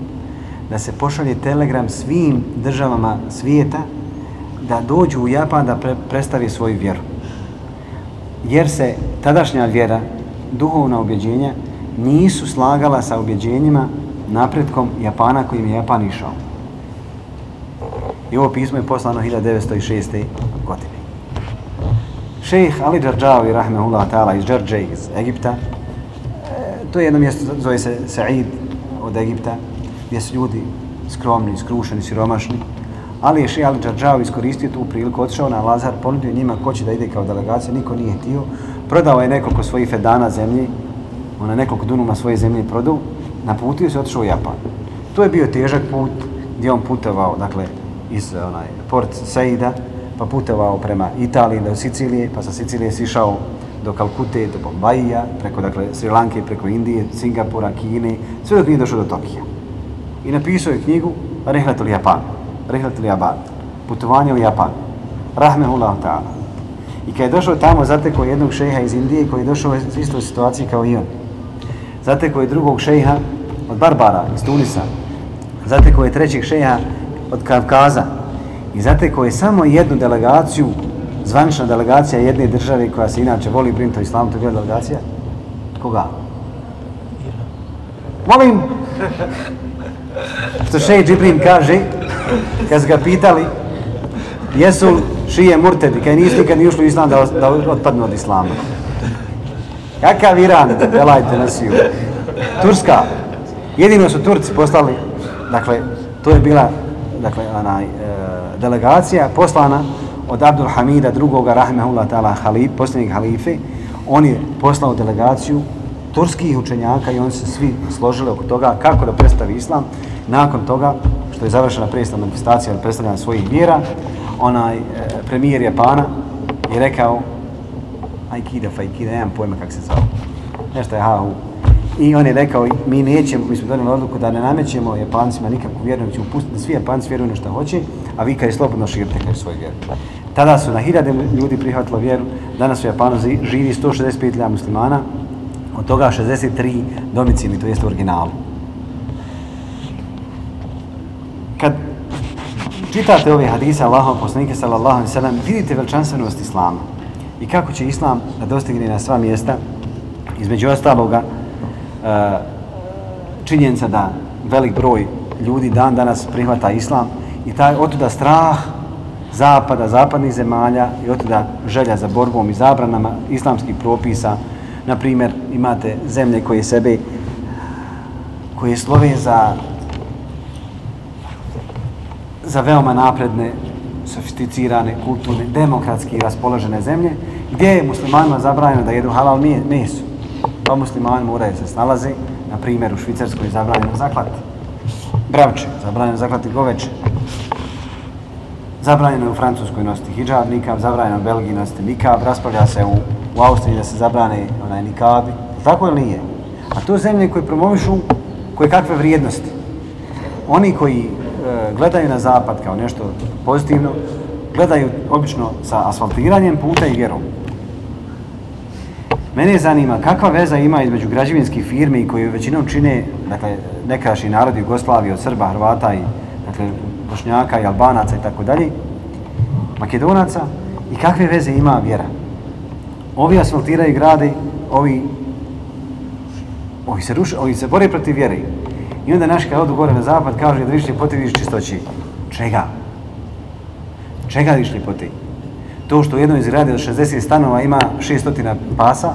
da se pošalje telegram svim državama svijeta da dođu u Japan da pre, predstavi svoju vjeru. Jer se tadašnja vjera, duhovna objeđenja, nisu slagala sa objeđenjima napretkom Japana kojim je Japan išao. I ovo pismo je poslano 1906. godine. Šejh Ali Džarđavi, rahmehullah ta'ala, iz Džarđe iz Egipta, e, to je jedno mjesto, zove se Sa'id od Egipta, gdje su ljudi skromni, skrušeni, siromašni, ali je šejh Ali Džarđavi iskoristio tu priliku, otišao na Lazar, ponudio njima ko će da ide kao delegacija, niko nije htio, prodao je nekoliko svojih fedana zemlji, ona nekoliko dunuma svoje zemlje prodao, naputio se, otišao u Japan. To je bio težak put, gdje on putovao, dakle, iz onaj port Saida, pa putovao prema Italiji do Sicilije, pa sa Sicilije sišao do Kalkute, do Bombaija, preko dakle Sri Lanke, preko Indije, Singapura, Kine, sve dok nije došao do Tokija. I napisao je knjigu Rehletul Japan, Rehletul Japan, putovanje u Japan, Rahmehullah ta'ala. I kad je došao tamo, zateko jednog šeha iz Indije koji je došao u istoj situaciji kao i on. Zateko je drugog šeha od Barbara iz Tunisa. Zateko je trećeg šeha od Kavkaza i zateko je samo jednu delegaciju, zvanična delegacija jedne države koja se inače voli brinuti o islamu, to je bila delegacija? Koga? Molim! Što šej Džibrin kaže, kad su ga pitali, jesu šije murtedi, kad nisu nikad ni ušli u islam da, da otpadnu od islama. Kakav Iran, delajte na siju. Turska. Jedino su Turci postali, dakle, to je bila dakle, onaj, e, delegacija poslana od Abdul Hamida drugoga, rahmehullah ta'ala, halif, posljednjeg halife, on je poslao delegaciju turskih učenjaka i oni se svi složili oko toga kako da predstavi islam. Nakon toga, što je završena predstav manifestacija ili predstavljanja svojih vjera, onaj e, premijer Japana je rekao Aikida, Faikida, nemam pojma kako se zove. Nešto je hahu. I on je rekao, mi nećemo, mi smo donijeli odluku da ne namećemo Japancima nikakvu vjeru, ćemo pustiti da svi Japanci vjeruju na ono što hoće, a vi kad je slobodno širite kao svoj vjeru. Tada su na hiljade ljudi prihvatilo vjeru, danas u Japanu živi 165 muslimana, od toga 63 domicili, to jest u originalu. Kad čitate ove hadise Allahom poslanike sallallahu alaihi sallam, vidite veličanstvenost Islama i kako će Islam da dostigne na sva mjesta, između ostaloga, E, činjenica da velik broj ljudi dan danas prihvata islam i taj otuda strah zapada, zapadnih zemalja i od da želja za borbom i zabranama islamskih propisa. Na primjer, imate zemlje koje sebe koje slove za za veoma napredne, sofisticirane, kulturne, demokratski raspoložene zemlje, gdje je muslimanima zabranjeno da jedu halal meso. Pa muslimani moraju se snalazi, na primjer u Švicarskoj je zabranjeno zaklati bravče, zabranjeno zaklati goveče, zabranjeno je u Francuskoj nositi hijab, nikab, zabranjeno u Belgiji nositi nikab, raspravlja se u, u Austriji da se zabrane onaj nikabi, tako ili nije? A to zemlje koje promovišu koje kakve vrijednosti. Oni koji e, gledaju na zapad kao nešto pozitivno, gledaju obično sa asfaltiranjem puta i vjerom. Mene zanima kakva veza ima između građevinskih firmi koji većinom čine dakle, nekaši narodi Jugoslavije od Srba, Hrvata i dakle, Bošnjaka i Albanaca i tako dalje, Makedonaca i kakve veze ima vjera. Ovi asfaltiraju grade, ovi, ovi, se, ruše, ovi se bore protiv vjere. I onda naši kad odu gore na zapad kaže da više ljepote vidiš čistoći. Čega? Čega viš ljepote? To što u jednoj zgradi od 60 stanova ima 600 pasa,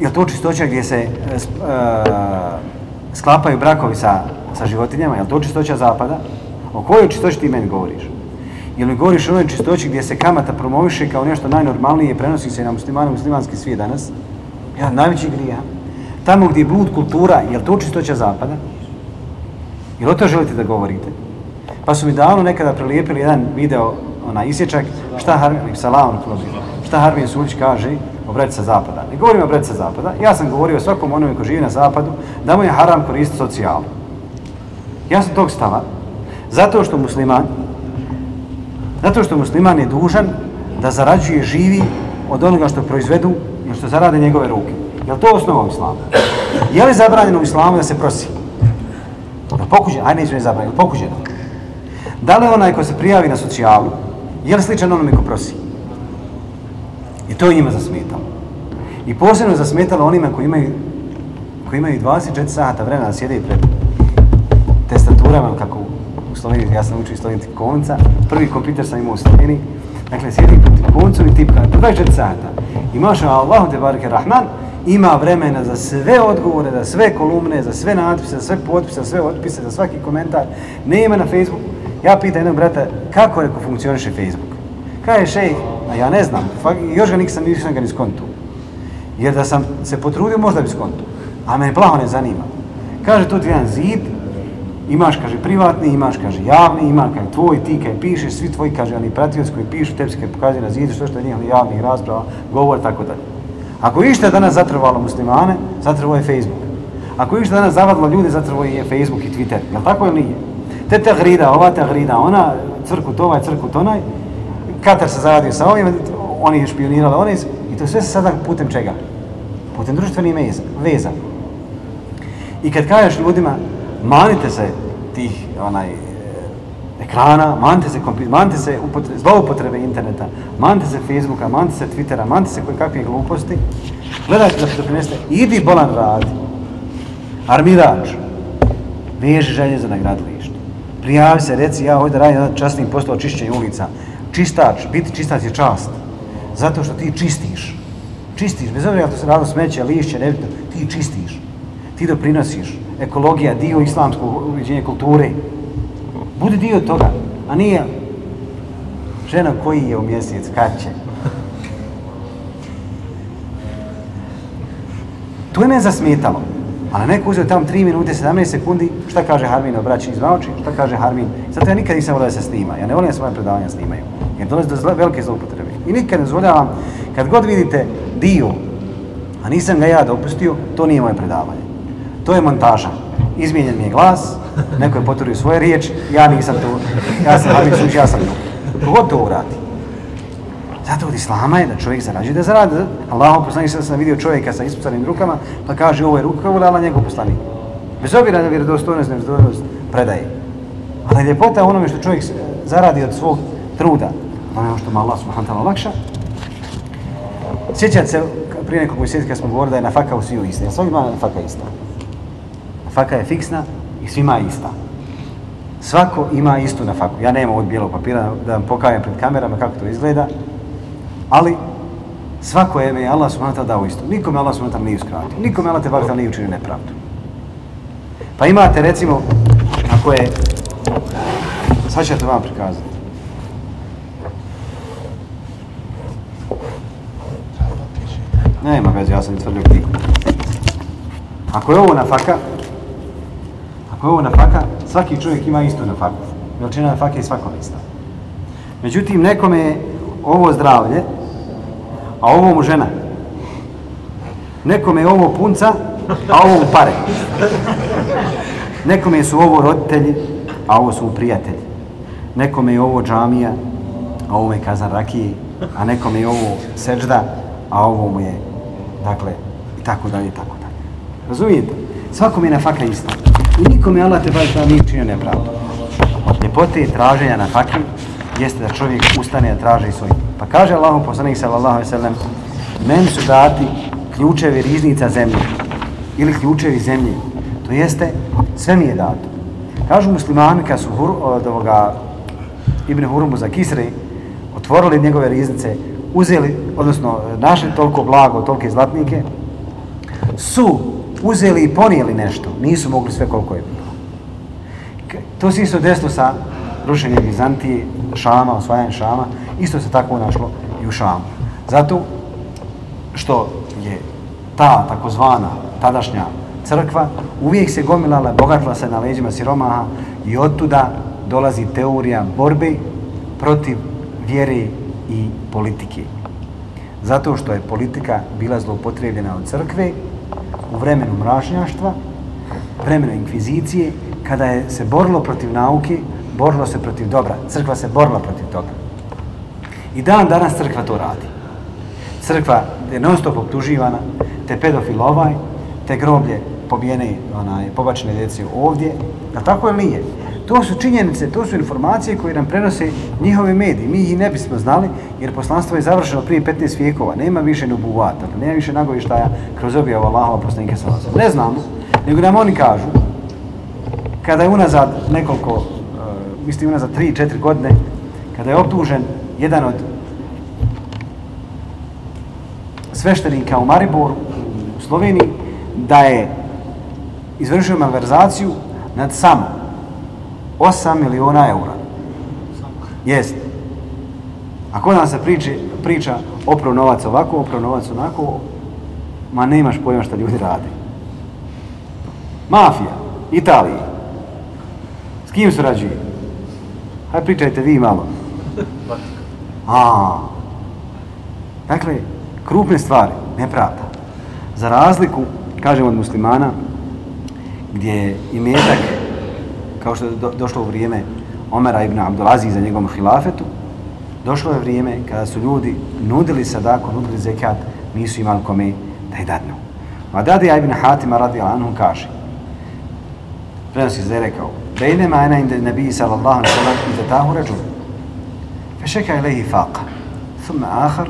je to čistoća gdje se uh, sklapaju brakovi sa, sa životinjama? Je to čistoća zapada? O kojoj čistoći ti meni govoriš? Jel mi govoriš o onoj čistoći gdje se kamata promoviše kao nešto najnormalnije i prenosi se na muslimane muslimanski svijet danas? Ja, najveći grija. Tamo gdje je blud kultura, je to čistoća zapada? Jel o to želite da govorite? Pa su mi davno nekada prelijepili jedan video, ona isječak, šta Harmin, salam, šta Harmin Sulić kaže o breti sa zapada. Ne govorim o sa zapada, ja sam govorio svakom onome ko živi na zapadu, da mu je haram koristiti socijalu. Ja sam tog stava, zato što musliman, zato što musliman je dužan da zarađuje živi od onoga što proizvedu i što zarade njegove ruke. Je li to osnova u islamu? Je li zabranjeno u islamu da se prosi? Da pokuđe, ajde neću ne zabranjeno, pokuđeno. Da li onaj ko se prijavi na socijalu, je li sličan onome ko prosi? I to je njima zasmetalo. I posebno je zasmetalo onima koji imaju, koji imaju 24 sata vremena da sjede pred testaturama, kako u Sloveniji, ja sam učio Sloveniti konca, prvi kompjuter sam imao u Sloveniji, dakle sjedi pred koncom i tipka, 24 sata. I maša Allahu te barke Rahman, ima vremena za sve odgovore, za sve kolumne, za sve natpise, za sve potpise, za sve otpise, za svaki komentar. Ne ima na Facebooku. Ja pitan jednog brata, kako reko funkcioniše Facebook? Kaj je šejh? A ja ne znam. Još ga nisam, nisam ga ni skontu. Jer da sam se potrudio, možda bi skontu. A mene plaho ne zanima. Kaže, tu ti jedan zid, imaš, kaže, privatni, imaš, kaže, javni, ima, kaže, tvoj, ti, kaj pišeš, svi tvoji, kaže, oni pratioci koji pišu, tebi se kaj pokazuje na zidu, što što je njihov javnih rasprava, govor, tako dalje. Ako išta danas zatrvalo muslimane, zatrvalo je Facebook. Ako išta danas zavadilo ljude, zatrvalo je Facebook i Twitter. Je tako ili nije? Te te ova te ona, crku to, ovaj crku to, onaj, Katar se zaradio sa ovim, oni je špionirali, oni i to sve se sada putem čega? Putem društvenih veza. veza. I kad kažeš ljudima, manite se tih onaj, eh, ekrana, manite se, manite se upotre, zloupotrebe interneta, manite se Facebooka, manite se Twittera, manite se koje kakve gluposti, gledajte da se doprinesete, idi bolan radi, armirač, veži željeza na gradilištu, prijavi se, reci, ja ovdje radim častnim posao čišćenja ulica, čistač, biti čistač je čast, zato što ti čistiš, čistiš, bez obzira to se rado smeće, lišće, nebitno, ti čistiš, ti doprinosiš, ekologija, dio islamskog uviđenja kulture, Budi dio toga, a nije žena koji je u mjesec, kad će. To je me zasmetalo. A na neko uzeo tam 3 minute, 17 sekundi, šta kaže Harmin obraći iz Vauči, šta kaže Harmin. Zato ja nikad nisam volio da se snima, ja ne volim da se moje predavanja snimaju. Jer dolazi do zle, velike zloupotrebe. I nikad ne zvoljavam, kad god vidite dio, a nisam ga ja dopustio, to nije moje predavanje. To je montaža. Izmijenjen mi je glas, neko je potvrdio svoje riječi, ja nisam to, ja sam Harmin Suđi, ja sam to. Kogod to uradi. Zato od Islama je da čovjek zarađuje da zaradi. Allahom poslanik sada sam vidio čovjeka sa ispucanim rukama, pa kaže ovo je ruka ulala njegov poslanik. Bez obira na vjerodostojnost, nevjerodostojnost predaje. Ali je ljepota onome što čovjek zaradi od svog truda, ono, ono što mu Allah subhanahu ta'ala lakša. Sjećate se prije nekog mjeseci kad smo govorili da je na faka u sviju ista. Svaki ima nafaka ista. Nafaka je fiksna i svima je ista. Svako ima istu nafaku. Ja nemam ovog bijelog papira da vam pokajem pred kamerama kako to izgleda, ali svako je me Allah subhanahu dao isto. Nikome Allah subhanahu ta'ala nije uskratio. Nikome Allah te bar nije učinio nepravdu. Pa imate recimo, ako je, sad ćete vam prikazati. Nema veze, ja sam tvrdio knjigu. Ako je ovo na faka, ako je ovo na faka, svaki čovjek ima isto na faku. Veličina na fake je svakom ista. Međutim, nekome je ovo zdravlje, a ovo mu žena. Nekome je ovo punca, a ovo mu pare. Nekome su ovo roditelji, a ovo su mu prijatelji. Nekome je ovo džamija, a ovo je kazan rakije, a nekome je ovo seđda, a ovo mu je, dakle, i tako dalje, i tako dalje. Razumijete? Svakome je na faka isto. I nikome Allah te baš da nije činio nepravdu. Ljepote traženja na faki jeste da čovjek ustane da traže svoj. Pa kaže Allahom poslanik sallallahu alaihi sallam, meni su dati ključevi riznica zemlje ili ključevi zemlje. To jeste, sve mi je dato. Kažu muslimani kad su hur, od ovoga Ibn Hurumu za Kisri otvorili njegove riznice, uzeli, odnosno e, našli toliko blago, tolike zlatnike, su uzeli i ponijeli nešto. Nisu mogli sve koliko je bilo. To se isto desilo sa rušenje Bizantije, Šama, osvajanje Šama. Isto se tako našlo i u Šamu. Zato što je ta takozvana tadašnja crkva uvijek se gomilala, bogatila se na leđima siromaha i odtuda dolazi teorija borbe protiv vjere i politike. Zato što je politika bila zloupotrebljena od crkve u vremenu mrašnjaštva, vremenu inkvizicije, kada je se borilo protiv nauke, borilo se protiv dobra. Crkva se borila protiv toga. I dan danas crkva to radi. Crkva je non stop optuživana, te pedofil ovaj, te groblje pobijene, onaj, pobačene djeci ovdje, a tako je nije. To su činjenice, to su informacije koje nam prenose njihovi mediji. Mi ih ne bismo znali, jer poslanstvo je završeno prije 15 vijekova. Nema više nubuvata, nema više nagovištaja kroz objavu Allahova poslanika sa Ne znamo, nego nam oni kažu, kada je unazad nekoliko, mislim mislim za 3-4 godine, kada je optužen jedan od sveštenika u Mariboru, u Sloveniji, da je izvršio malverzaciju nad samo 8 miliona eura. Jest. A kod nas se priči, priča opravo novac ovako, opravo novac onako, ma nemaš pojma šta ljudi radi. Mafija, Italija. S kim surađuje? Aj pričajte vi malo. A, dakle, krupne stvari, nepravda. Za razliku, kažem od muslimana, gdje je imetak, kao što je do, došlo u vrijeme Omera ibn Abdulaziz za njegovom hilafetu, došlo je vrijeme kada su ljudi nudili sadako, nudili zekat, nisu imali kome da je dadnu. Madadi ibn Hatima radi anhu kaže, prenosi da je rekao, Bejnema ena inde nebiji sallallahu alaihi sallam i zatahu رجل فشكى إليه faqa, thumma آخر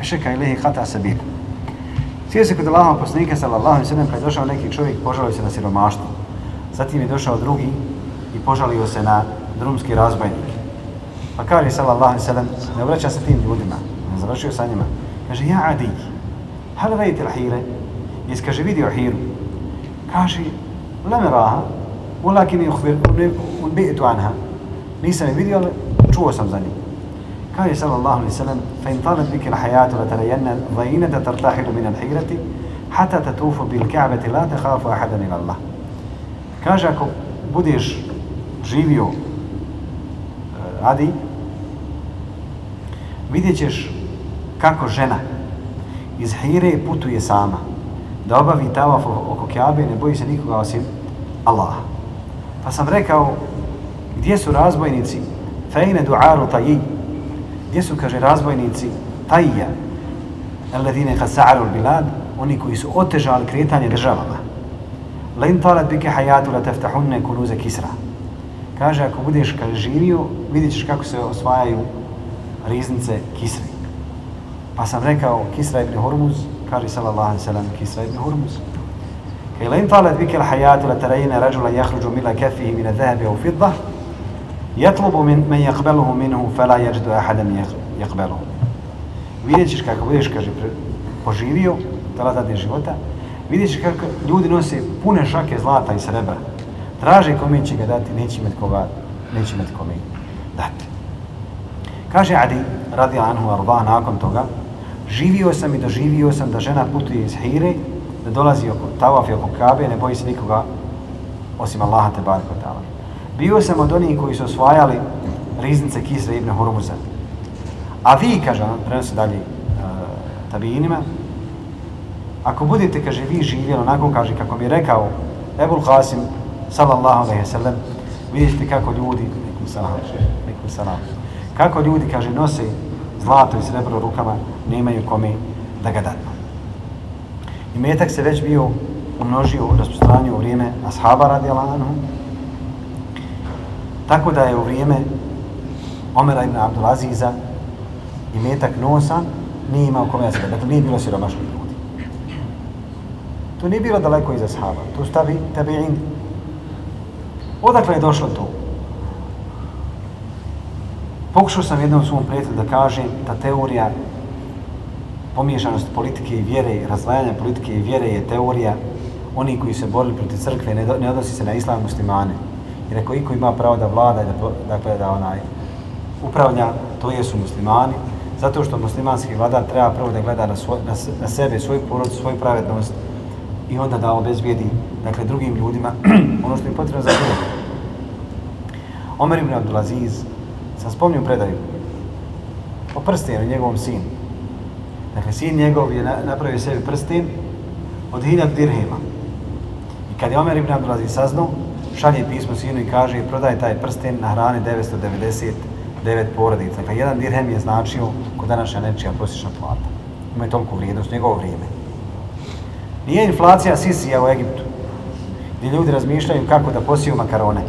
فشكى إليه قطع سبيل Sjede se kod Allahom poslanika sallallahu alaihi sallam, kad je došao neki čovjek, požalio se na siromaštvo. Zatim je došao drugi i požalio se na drumski razbojnik. Pa kaže sallallahu alaihi sallam, ne obraća se tim ljudima, ne završio sa njima. Kaže, ja adi, hal vejte l'hire? Jes kaže, vidio hiru. Kaže, leme raha, ulakin je unbitu anha. Nisam je vidio, ali čuo sam za njim. je sallallahu alaihi sallam, fa in talat bike la hayatu la tarajenna dhajinata tartahilu min al-higrati, hata tatufu bil ka'bati la te hafu ahadan ila Allah. Kaže, ako budeš živio eh, Adi, vidjet ćeš kako žena iz Hire putuje sama da obavi tavaf oko Kjabe, ne boji se nikoga osim Allaha. Pa sam rekao, gdje su razbojnici? Fejne du'aru taji. Gdje su, kaže, razbojnici tajija? Alladine hasa'aru bilad, oni koji su otežali kretanje državama. Len talat bike hayatu la teftahunne kunuze kisra. Kaže, ako budeš kaže, živio, vidjet ćeš kako se osvajaju riznice kisri. Pa sam rekao, kisra ibn Hormuz, kaže sallallahu alaihi sallam, kisra ibn Hormuz. Kaj len talat bike hayatu la tarajine rađula jahruđu mila kefihi mina zahebi u fidda, Yatlubu min man yaqbaluhu minhu fala yajidu ahadan yaqbaluhu. Vidjet ćeš kako budeš, kaže, poživio, tela dadne života, vidjet ćeš kako ljudi nose pune šake zlata i srebra. Traže kome će ga dati, neće imati koga, neće imati kome dati. Kaže Adi, radi anhu arba, nakon toga, živio sam i doživio sam da žena putuje iz Hire, da dolazi oko Tavaf i oko Kabe, ne boji se nikoga osim Allaha te barko tala. Bio sam od onih koji su osvajali riznice Kisra ibn Hurmuza. A vi, kaže on, prenosi dalje eh, uh, tabijinima, ako budete, kaže, vi živjeli onako, kaže, kako mi je rekao Ebul Qasim, sallallahu alaihi sallam, vidite kako ljudi, nekom salam, nekom salam, kako ljudi, kaže, nose zlato i srebro rukama, nemaju kome da ga dadu. I metak se već bio umnožio u rasprostranju u vrijeme ashaba radijalanu. Tako da je u vrijeme Omera ibn Abdulaziza i metak nosa nije imao kome da se Dakle, nije bilo siromašnih ljudi. To nije bilo daleko iza ashaba. To stavi tabi'in. Odakle je došlo to? Pokušao sam jednom svom prijatelju da kažem da teorija pomiješanost politike i vjere, razdvajanje politike i vjere je teorija oni koji se borili protiv crkve, ne, ne odnosi se na islam muslimane. Jer ako iko ima pravo da vlada i da, dakle, da onaj, upravlja, to jesu muslimani, zato što muslimanski vladar treba prvo da gleda na, svoj, na, na sebe, svoju porodicu, svoju pravednost i onda da obezbijedi dakle, drugim ljudima (clears throat) ono što je potrebno za drugo. Omer ibn Abdulaziz, sam spomnio predaju, o prstenu njegovom sinu. Dakle, sin njegov je napravio sebi prsten od hiljad dirhema. I kad je Omer ibn Abdulaziz saznao, šalje pismo sinu i kaže prodaje taj prsten na hrani 999 porodica. Dakle, jedan dirhem je značio kod današnja nečija prosječna plata. Ima je toliko vrijednost, njegovo vrijeme. Nije inflacija sisija u Egiptu, gdje ljudi razmišljaju kako da posiju makarone.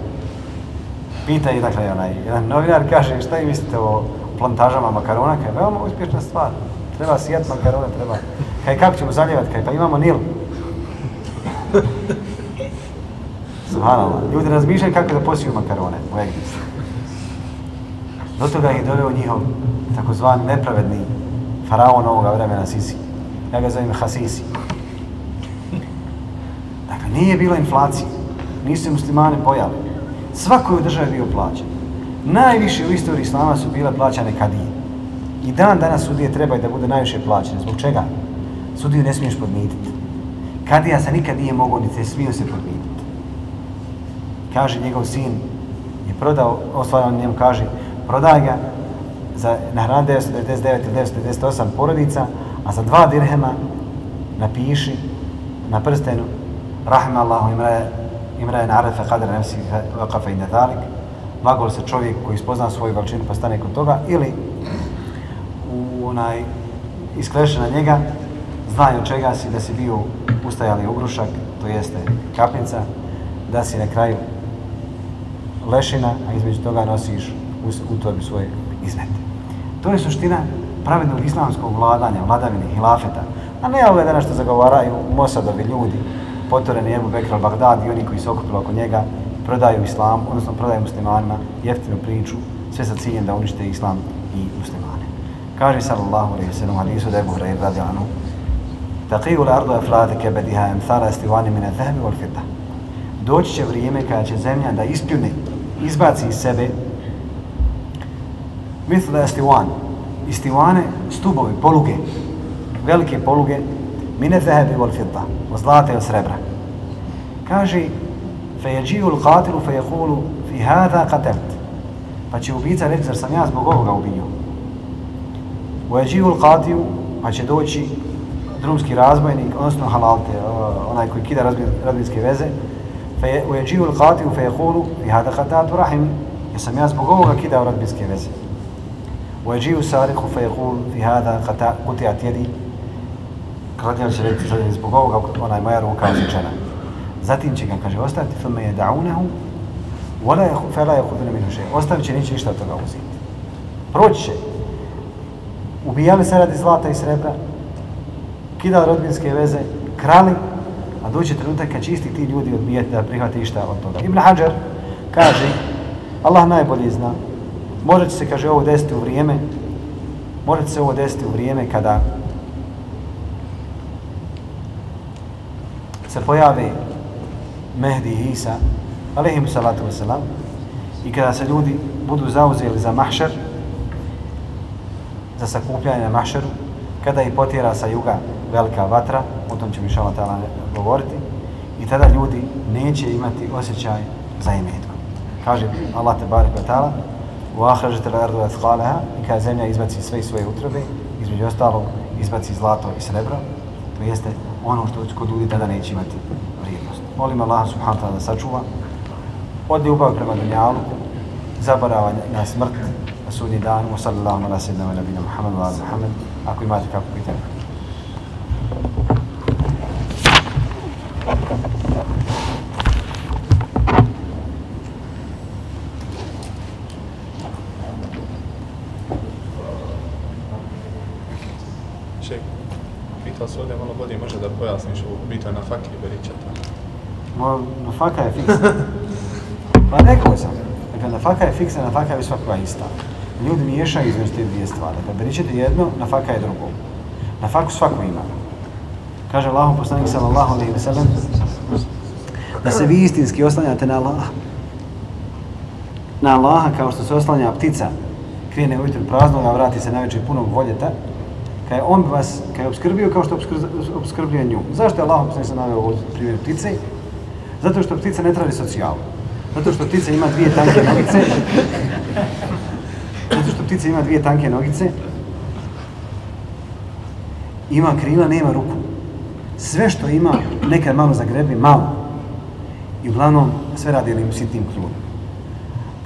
Pita i dakle, onaj, jedan novinar kaže, šta vi mislite o plantažama makarona? Kaj, veoma uspješna stvar. Treba sijat makarone, treba. Kaj, kako ćemo zaljevat, Kaj, pa imamo nil. Subhanallah. Ljudi razmišljaju kako da posiju makarone u Egiptu. Do toga je doveo njihov takozvan nepravedni faraon ovoga vremena Sisi. Ja ga zovem Hasisi. Dakle, nije bilo inflacije. Nisu se muslimani pojali. Svako u državi bio plaćan. Najviše u istoriji islama su bile plaćane kadije. I dan danas sudije treba da bude najviše plaćene. Zbog čega? Sudiju ne smiješ podmititi. Kadija se nikad nije mogao, niti se smio se podmititi kaže njegov sin je prodao, osvajao on njemu kaže, prodaj ga za na hran 999 ili 998 porodica, a za dva dirhema napiši na prstenu Rahim Allahu imraje imraje narefe kadra nefsi vakafa i nedalik magol se čovjek koji spozna svoju veličinu pa stane kod toga ili onaj iskleše na njega znaju čega si da si bio ustajali ugrušak to jeste kapnica da si na kraju lešina, a između toga nosiš u, u torbi svoje izmete. To je suština pravednog islamskog vladanja, vladavine, hilafeta. A ne ove dana što zagovaraju Mosadovi ljudi, potoreni Ebu Bekr al-Baghdad i oni koji se okupili oko njega, prodaju islam, odnosno prodaju muslimanima jeftinu priču, sve sa ciljem da unište islam i muslimane. Kaže sallallahu alaihi sallam hadisu da je Hureyr radi anu, Taqiju l'ardu aflate kebediha emthara estivani mine zahbi wal fita. Doći će vrijeme kada će zemlja da ispljune izbaci iz sebe mithla istiwan istiwane stubovi poluge velike poluge mine zahebi wal fidda od zlata i srebra kaže fejeđiju l'katilu fejekulu fi hada katelt. pa će ubica reći zar sam ja zbog ovoga ubio ujeđiju l'qatiju pa će doći drumski razbojnik odnosno halalte onaj koji kida razbojnike veze ويجيء القاتل فيقول في هذا قطعت رحمي يسمى يسبق هو كده ورد بسكي بس ويجيء السارق فيقول في هذا قطع قطعت يدي Kradjan će reći sad zbog ovoga onaj moja ruka osjećana. Zatim će ga, kaže, ostaviti filme je da'unehu, vola je fela je hudine minu še. Ostavit će, neće ništa od toga uzeti. Proći će. Ubijali se radi zlata i srebra, kidali rodbinske veze, krali, a doći trenutak kad će isti ti ljudi odbijati da prihvate išta od toga. Ibn Hajar kaže Allah najbolje zna. Može se, kaže, ovo desiti u vrijeme, može se ovo desiti u vrijeme kada se pojave Mehdi i Isa, alaihimu salatu wasalam, i kada se ljudi budu zauzeli za mahšer, za sakupljanje na mašeru, kada ih potjera sa juga velika vatra, o tom ćemo išala tala govoriti, i tada ljudi neće imati osjećaj za imetku. Kaže Allah te barek wa u ahražete l'ardu athqalaha, i kada zemlja izbaci sve svoje utrobe, između ostalog izbaci zlato i srebro, to jeste ono što kod ljudi tada neće imati vrijednost. Molim Allah subhanahu wa ta'ala da sačuva od ljubavi prema dunjalu, zaboravanja na smrt, sudnji dan, wa sallallahu ala sallam ala nabina Muhammad wa ala Muhammad, ako imate kako pitanje. Šek, pitao se ovdje malo bolje, može da pojasniš ovu bitvu na nafaka je fiksna. (laughs) Pa rekao sam, dakle, nafaka je fiksna, nafaka je svakova ista. Ljudi miješaju između te dvije stvari. Dakle, beričete jedno, nafaka je drugo. Nafaku svako ima. Kaže Allahom poslanik sallallahu alaihi wa sallam, da se vi istinski oslanjate na Allaha. Na Allaha kao što se oslanja ptica, krene ujutru praznog, a vrati se najveće punog voljeta, kad je on bi vas, kad je obskrbio kao što obskr- obskrbio nju. Zašto je Allah poslanik sam naveo ovdje primjer ptice? Zato što ptica ne traži socijalu. Zato što ptica ima dvije tanke nogice. Ptica ima dvije tanke nogice. Ima krila, nema ruku. Sve što ima, nekad malo zagrebi, malo. I uglavnom sve radi jednim sitnim kljunom.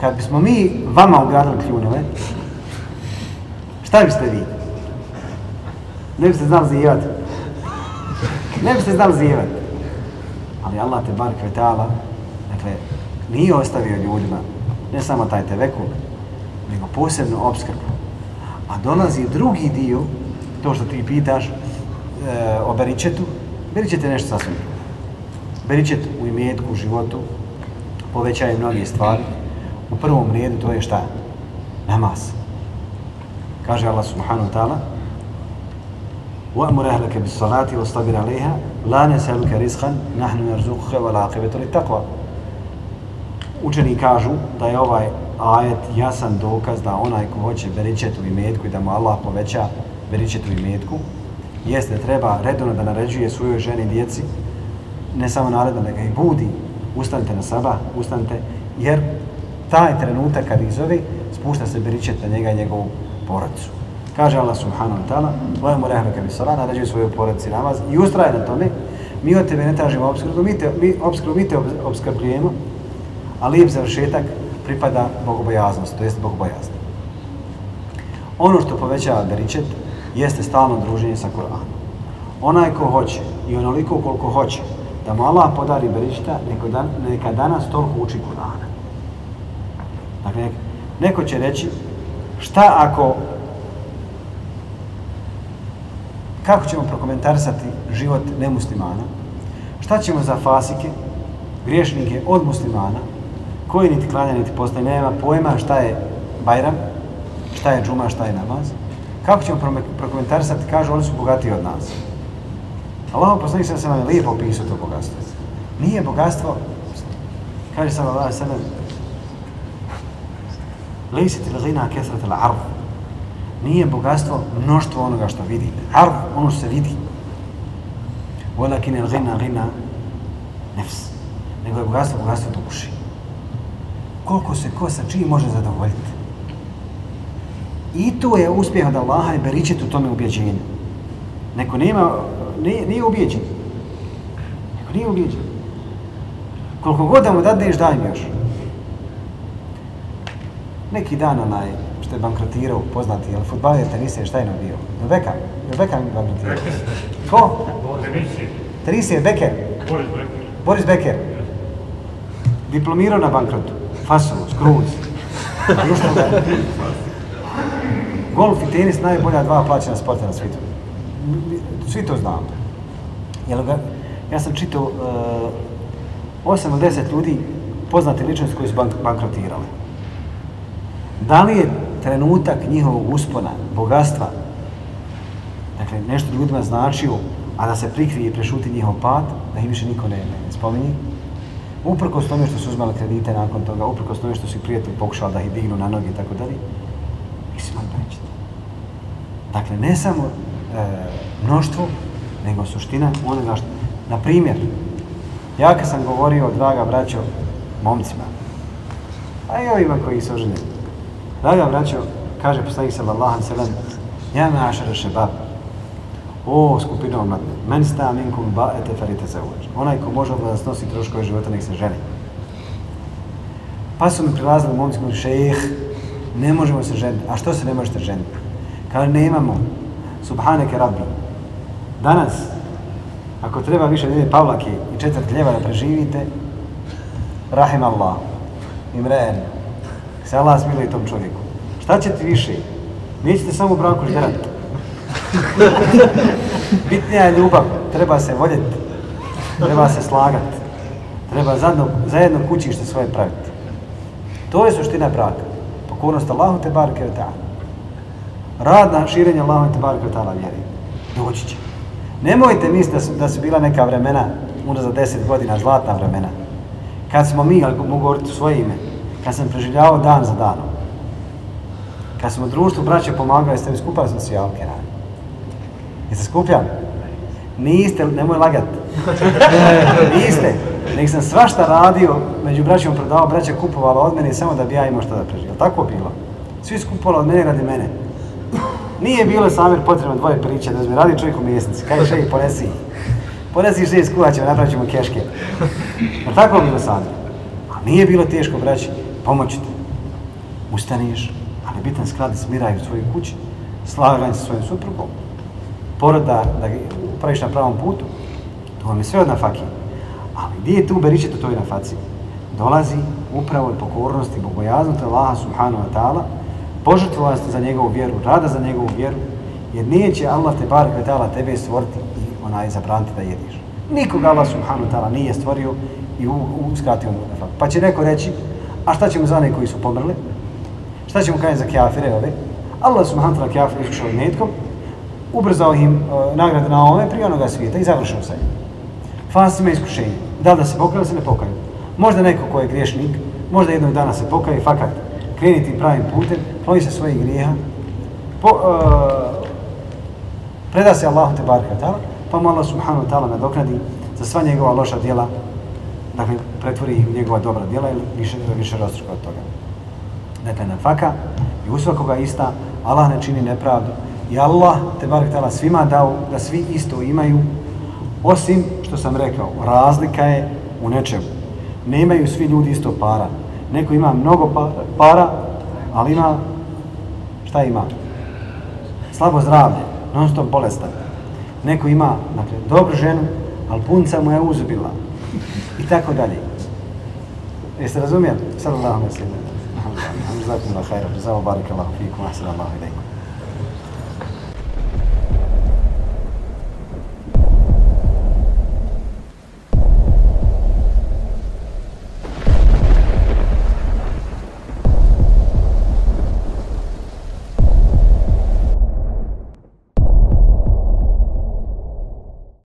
Kad bismo mi vama ugradili kljunove, šta biste vi? Ne biste znali zijevati. Ne biste znali zijevati. Ali Allah te bar kvetala, dakle, nije ostavio ljudima, ne samo taj tevekul, nego posebno obskrbu. A dolazi drugi dio, to što ti pitaš, e, o beričetu, beričet je nešto sasvim drugo. Beričet u imetku, u životu, povećaje mnoge stvari. U prvom redu to je šta? Namaz. Kaže Allah subhanahu wa ta'ala, وأمر أهلك بالصلاة واصطبر عليها لا نسألك رزقا نحن نرزقك والعاقبة للتقوى Učeni kažu da je ovaj ajet jasan dokaz da onaj ko hoće beričet u imetku i da mu Allah poveća beričet u imetku, jeste treba redovno da naređuje svojoj ženi i djeci, ne samo naredno da ga i budi, ustanite na saba, ustanite, jer taj trenutak kad ih zove, spušta se beričet na njega i njegovu porodicu. Kaže Allah subhanahu wa ta'ala, vojemu rehraka bi sara, naređuje svojoj porodici namaz i ustraje na tome, mi od tebe ne tražimo obskrbu, mi te, mi, obskrbu, mi te obskrbljujemo, a lijep završetak pripada bogobojaznost, to jest bogobojaznost. Ono što povećava beričet jeste stalno druženje sa Koranom. Onaj ko hoće i onoliko koliko hoće da mu Allah podari beričeta, neko dan, neka danas toliko uči Kur'ana. Dakle, neko će reći šta ako kako ćemo prokomentarisati život nemuslimana, šta ćemo za fasike, griješnike od muslimana, koji niti klanja, niti postaje, nema pojma šta je Bajram, šta je džuma, šta je namaz, kako ćemo prokomentarisati, kažu, oni su bogatiji od nas. Allah poslanik sam se nam je lijepo opisao to bogatstvo. Nije bogatstvo, kaže sam Allah sallam, lejsiti kethrat kesrat arv. Nije bogatstvo mnoštvo onoga što vidite. Arv, ono što se vidi. Walakin il-gina gina nefs. Nego je bogatstvo, bogatstvo duši. Koliko se ko sa čim može zadovoljiti. I to je uspjeh od Allaha i beričet u tome ubjeđenju. Neko nema, nije, nije ubjeđen. Neko nije ubjeđen. Koliko god da mu dadneš, daj mi još. Neki dan onaj, što je bankrotirao, poznati, jel, futbaler, tenisir, šta je nam bio? Jel Bekam? Jel Bekam je bankrotirao? Ko? Tenisir, Beker. Boris Becker. Boris Becker. Diplomirao na bankrotu. Fasul, skroz. Društvo da. Golf i tenis najbolja dva plaćena sporta na svijetu. Svi to znamo. Jel ga, ja sam čitao eh, uh, 8 ili 10 ljudi poznate ličnosti koji su bank, bankrotirali. Da li je trenutak njihovog uspona, bogatstva, dakle, nešto ljudima značio, a da se prikrije i prešuti njihov pad, da ih više niko ne, ne spominje, uprkos tome što su uzmali kredite nakon toga, uprkos tome što su prijatelji pokušali da ih dignu na noge i tako dalje, nisu imali prećiti. Dakle, ne samo e, mnoštvo, nego suština onoga što... Na primjer, ja kad sam govorio, draga braćo, momcima, a i ovima koji su oženjeni, draga braćo, kaže poslanik sallallahu sallam, ja me ašara šebab, o skupina omladne, men sta minkum ba ete ferite za uveč. Onaj ko može da snosi troškove života, nek se ženi. Pa su mi prilazili momci koji šejih, ne možemo se ženiti. A što se ne možete ženiti? Kaže, ne imamo. Subhaneke rabbi. Danas, ako treba više dvije pavlake i četvrt ljeva da preživite, rahim Allah, imren, se Allah smiluje tom čovjeku. Šta će ti više? Nećete samo u braku žderati. (laughs) Bitnija je ljubav, treba se voljeti, treba se slagati, treba zajedno, zajedno kućište svoje praviti. To je suština braka. Pokornost Allahu te barke od ta'ala. Rad na širenje Allahu te barke od ta'ala vjeri. Doći će. Nemojte misliti da su, da su bila neka vremena, onda za deset godina, zlatna vremena. Kad smo mi, ali mogu govoriti svoje ime, kad sam preživljavao dan za danom, kad smo društvu braće pomagali, ste mi skupali smo svi alke, Jeste skupljali? Niste, nemoj lagat. (laughs) Niste. Nek sam svašta radio, među braćom prodao, braća kupovala od mene samo da bi ja imao što da preživio. Tako bilo. Svi skupovali od mene radi mene. Nije bilo samir potrebno dvoje priče, da mi radi čovjek u mjesnici. Kaj še i ponesi. Ponesi še iz kuvaća, napravit ćemo keške. Jer tako bilo samir. A nije bilo teško, braći, pomoći te. Ustaniješ, ali bitan skladi smiraj u svojoj kući, slaganje sa svojim suprugom, poroda, da ga praviš na pravom putu, to vam je sve od nafaki. Ali gdje je tu beričet u toj nafaci? Dolazi upravo od pokornosti, bogojaznosti Allaha subhanahu wa ta'ala, požrtvovanosti za njegovu vjeru, rada za njegovu vjeru, jer nije će Allah te bar kvetala tebe stvoriti i onaj zabraniti da jediš. Nikoga Allah subhanahu wa ta'ala nije stvorio i uskratio mu nafak. Pa će neko reći, a šta ćemo za koji su pomrli? Šta ćemo kajati za kjafire ove? Allah subhanahu wa ta'ala kjafire iskušao netkom, ubrzao im e, uh, nagrade na ovome prije onoga svijeta i završio sa njim. Ima iskušenje. Da li da se pokaju se ne pokaju? Možda neko ko je griješnik, možda jednog dana se pokaje, fakat kreniti pravim putem, plovi se svojih grijeha, po, uh, preda se Allahu te barka ta'ala, pa mu Allah subhanahu wa ta'ala nadoknadi za sva njegova loša djela, dakle, pretvori ih u njegova dobra djela ili više, više rastruka od toga. Dakle, na faka i u svakoga ista, Allah ne čini nepravdu, i Allah te barek tala svima dao da svi isto imaju osim što sam rekao razlika je u nečemu. Ne imaju svi ljudi isto para. Neko ima mnogo pa-, para ali ima šta ima? Slabo zdravlje non stop bolestan. Neko ima dakle, dobru ženu ali punca mu je uzbila. I tako dalje. Jeste razumijeli? Sallallahu da vam mislim Zatim na hajra, zavu barik Allah, fiku, asir Allah, ilaikum.